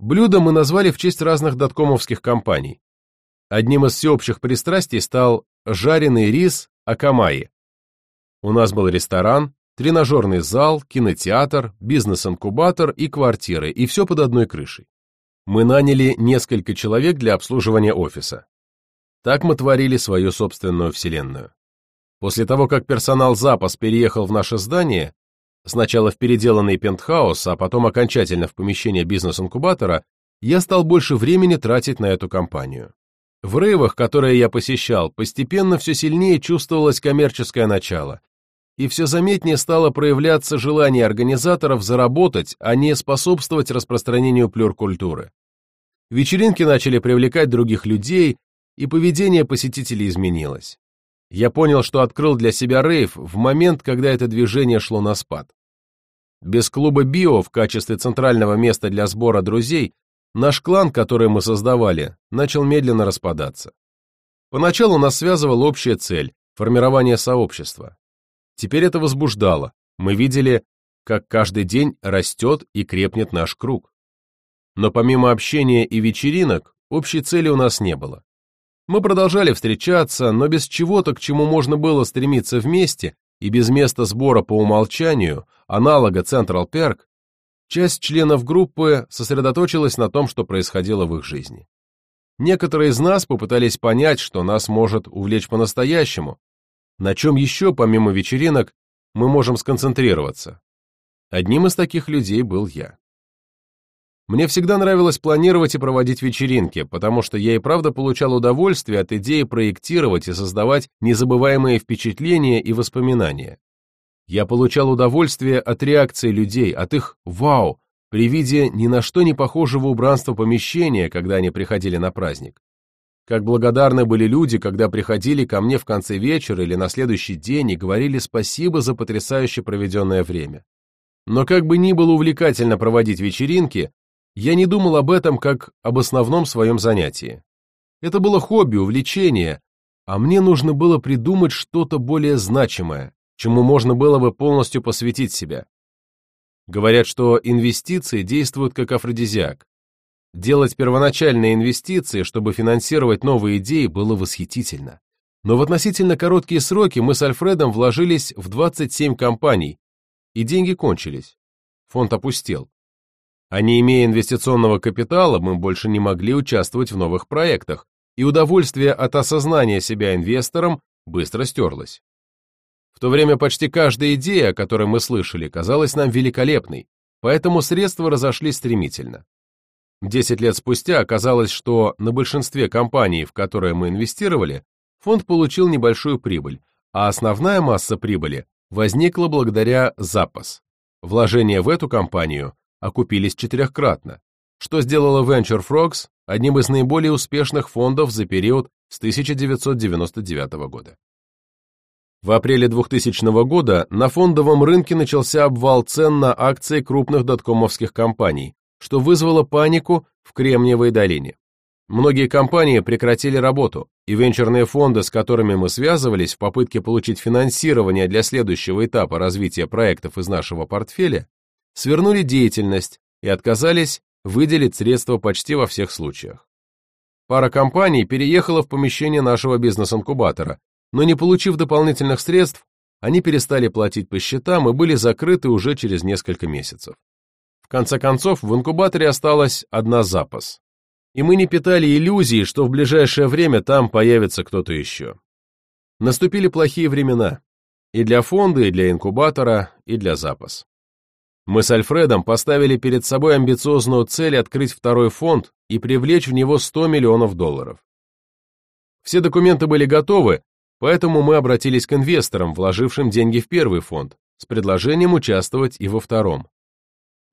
Блюдо мы назвали в честь разных доткомовских компаний. Одним из всеобщих пристрастий стал жареный рис Акамаи. У нас был ресторан, тренажерный зал, кинотеатр, бизнес-инкубатор и квартиры, и все под одной крышей. Мы наняли несколько человек для обслуживания офиса. Так мы творили свою собственную вселенную. После того, как персонал запас переехал в наше здание, сначала в переделанный пентхаус, а потом окончательно в помещение бизнес-инкубатора, я стал больше времени тратить на эту компанию. В рейвах, которые я посещал, постепенно все сильнее чувствовалось коммерческое начало, и все заметнее стало проявляться желание организаторов заработать, а не способствовать распространению плюркультуры. Вечеринки начали привлекать других людей, и поведение посетителей изменилось. Я понял, что открыл для себя рейв в момент, когда это движение шло на спад. Без клуба «Био» в качестве центрального места для сбора друзей наш клан, который мы создавали, начал медленно распадаться. Поначалу нас связывала общая цель – формирование сообщества. Теперь это возбуждало. Мы видели, как каждый день растет и крепнет наш круг. Но помимо общения и вечеринок, общей цели у нас не было. Мы продолжали встречаться, но без чего-то, к чему можно было стремиться вместе, и без места сбора по умолчанию, аналога Central Perk, часть членов группы сосредоточилась на том, что происходило в их жизни. Некоторые из нас попытались понять, что нас может увлечь по-настоящему, на чем еще, помимо вечеринок, мы можем сконцентрироваться. Одним из таких людей был я. Мне всегда нравилось планировать и проводить вечеринки, потому что я и правда получал удовольствие от идеи проектировать и создавать незабываемые впечатления и воспоминания. Я получал удовольствие от реакции людей, от их «вау» при виде ни на что не похожего убранства помещения, когда они приходили на праздник. Как благодарны были люди, когда приходили ко мне в конце вечера или на следующий день и говорили спасибо за потрясающе проведенное время. Но как бы ни было увлекательно проводить вечеринки, я не думал об этом как об основном своем занятии. Это было хобби, увлечение, а мне нужно было придумать что-то более значимое, чему можно было бы полностью посвятить себя. Говорят, что инвестиции действуют как афродизиак. Делать первоначальные инвестиции, чтобы финансировать новые идеи, было восхитительно. Но в относительно короткие сроки мы с Альфредом вложились в 27 компаний, и деньги кончились. Фонд опустел. А не имея инвестиционного капитала, мы больше не могли участвовать в новых проектах, и удовольствие от осознания себя инвестором быстро стерлось. То время почти каждая идея, о которой мы слышали, казалась нам великолепной, поэтому средства разошлись стремительно. Десять лет спустя оказалось, что на большинстве компаний, в которые мы инвестировали, фонд получил небольшую прибыль, а основная масса прибыли возникла благодаря запас. Вложения в эту компанию окупились четырехкратно, что сделало Venture Frogs одним из наиболее успешных фондов за период с 1999 года. В апреле 2000 года на фондовом рынке начался обвал цен на акции крупных доткомовских компаний, что вызвало панику в Кремниевой долине. Многие компании прекратили работу, и венчурные фонды, с которыми мы связывались в попытке получить финансирование для следующего этапа развития проектов из нашего портфеля, свернули деятельность и отказались выделить средства почти во всех случаях. Пара компаний переехала в помещение нашего бизнес-инкубатора, но не получив дополнительных средств, они перестали платить по счетам и были закрыты уже через несколько месяцев. В конце концов, в инкубаторе осталась одна запас. И мы не питали иллюзии, что в ближайшее время там появится кто-то еще. Наступили плохие времена. И для фонда, и для инкубатора, и для запас. Мы с Альфредом поставили перед собой амбициозную цель открыть второй фонд и привлечь в него 100 миллионов долларов. Все документы были готовы, Поэтому мы обратились к инвесторам, вложившим деньги в первый фонд, с предложением участвовать и во втором.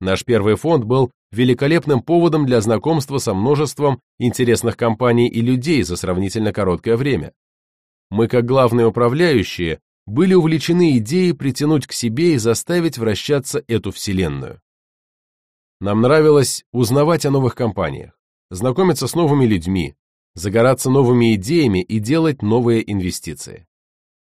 Наш первый фонд был великолепным поводом для знакомства со множеством интересных компаний и людей за сравнительно короткое время. Мы, как главные управляющие, были увлечены идеей притянуть к себе и заставить вращаться эту вселенную. Нам нравилось узнавать о новых компаниях, знакомиться с новыми людьми, загораться новыми идеями и делать новые инвестиции.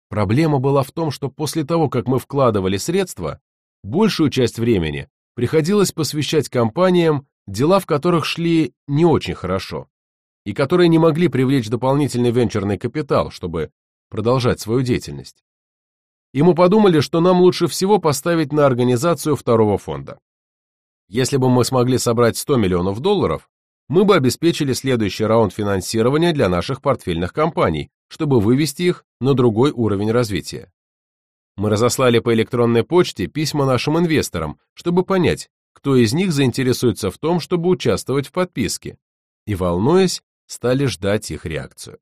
Проблема была в том, что после того, как мы вкладывали средства, большую часть времени приходилось посвящать компаниям, дела в которых шли не очень хорошо, и которые не могли привлечь дополнительный венчурный капитал, чтобы продолжать свою деятельность. И мы подумали, что нам лучше всего поставить на организацию второго фонда. Если бы мы смогли собрать 100 миллионов долларов, мы бы обеспечили следующий раунд финансирования для наших портфельных компаний, чтобы вывести их на другой уровень развития. Мы разослали по электронной почте письма нашим инвесторам, чтобы понять, кто из них заинтересуется в том, чтобы участвовать в подписке, и, волнуясь, стали ждать их реакцию.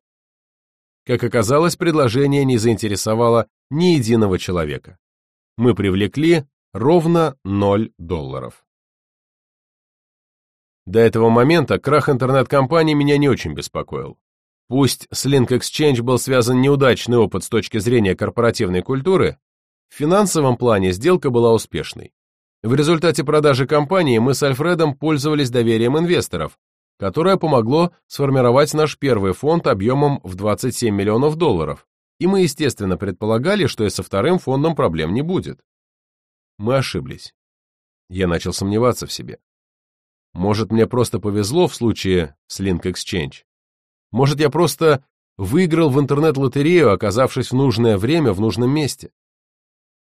Как оказалось, предложение не заинтересовало ни единого человека. Мы привлекли ровно 0 долларов. До этого момента крах интернет-компаний меня не очень беспокоил. Пусть с Link Exchange был связан неудачный опыт с точки зрения корпоративной культуры, в финансовом плане сделка была успешной. В результате продажи компании мы с Альфредом пользовались доверием инвесторов, которое помогло сформировать наш первый фонд объемом в 27 миллионов долларов, и мы, естественно, предполагали, что и со вторым фондом проблем не будет. Мы ошиблись. Я начал сомневаться в себе. Может, мне просто повезло в случае с Link Exchange. Может, я просто выиграл в интернет-лотерею, оказавшись в нужное время в нужном месте.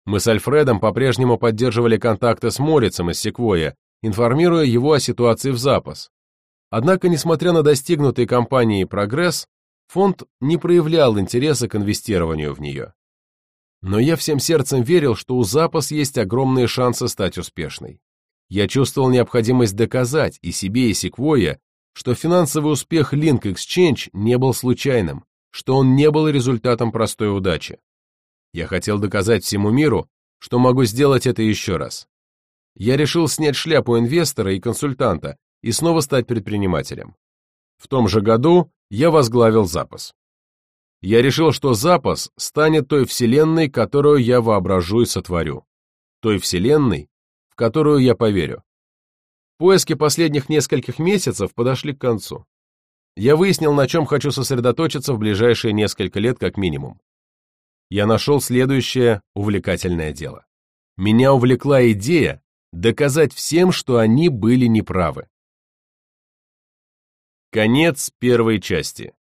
Мы с Альфредом по-прежнему поддерживали контакты с Морицем из Секвоя, информируя его о ситуации в запас. Однако, несмотря на достигнутый компанией прогресс, фонд не проявлял интереса к инвестированию в нее. Но я всем сердцем верил, что у запас есть огромные шансы стать успешной. Я чувствовал необходимость доказать и себе, и Секвойя, что финансовый успех Link Exchange не был случайным, что он не был результатом простой удачи. Я хотел доказать всему миру, что могу сделать это еще раз. Я решил снять шляпу инвестора и консультанта и снова стать предпринимателем. В том же году я возглавил запас. Я решил, что запас станет той вселенной, которую я воображу и сотворю. Той вселенной, которую я поверю. Поиски последних нескольких месяцев подошли к концу. Я выяснил, на чем хочу сосредоточиться в ближайшие несколько лет как минимум. Я нашел следующее увлекательное дело. Меня увлекла идея доказать всем, что они были неправы. Конец первой части.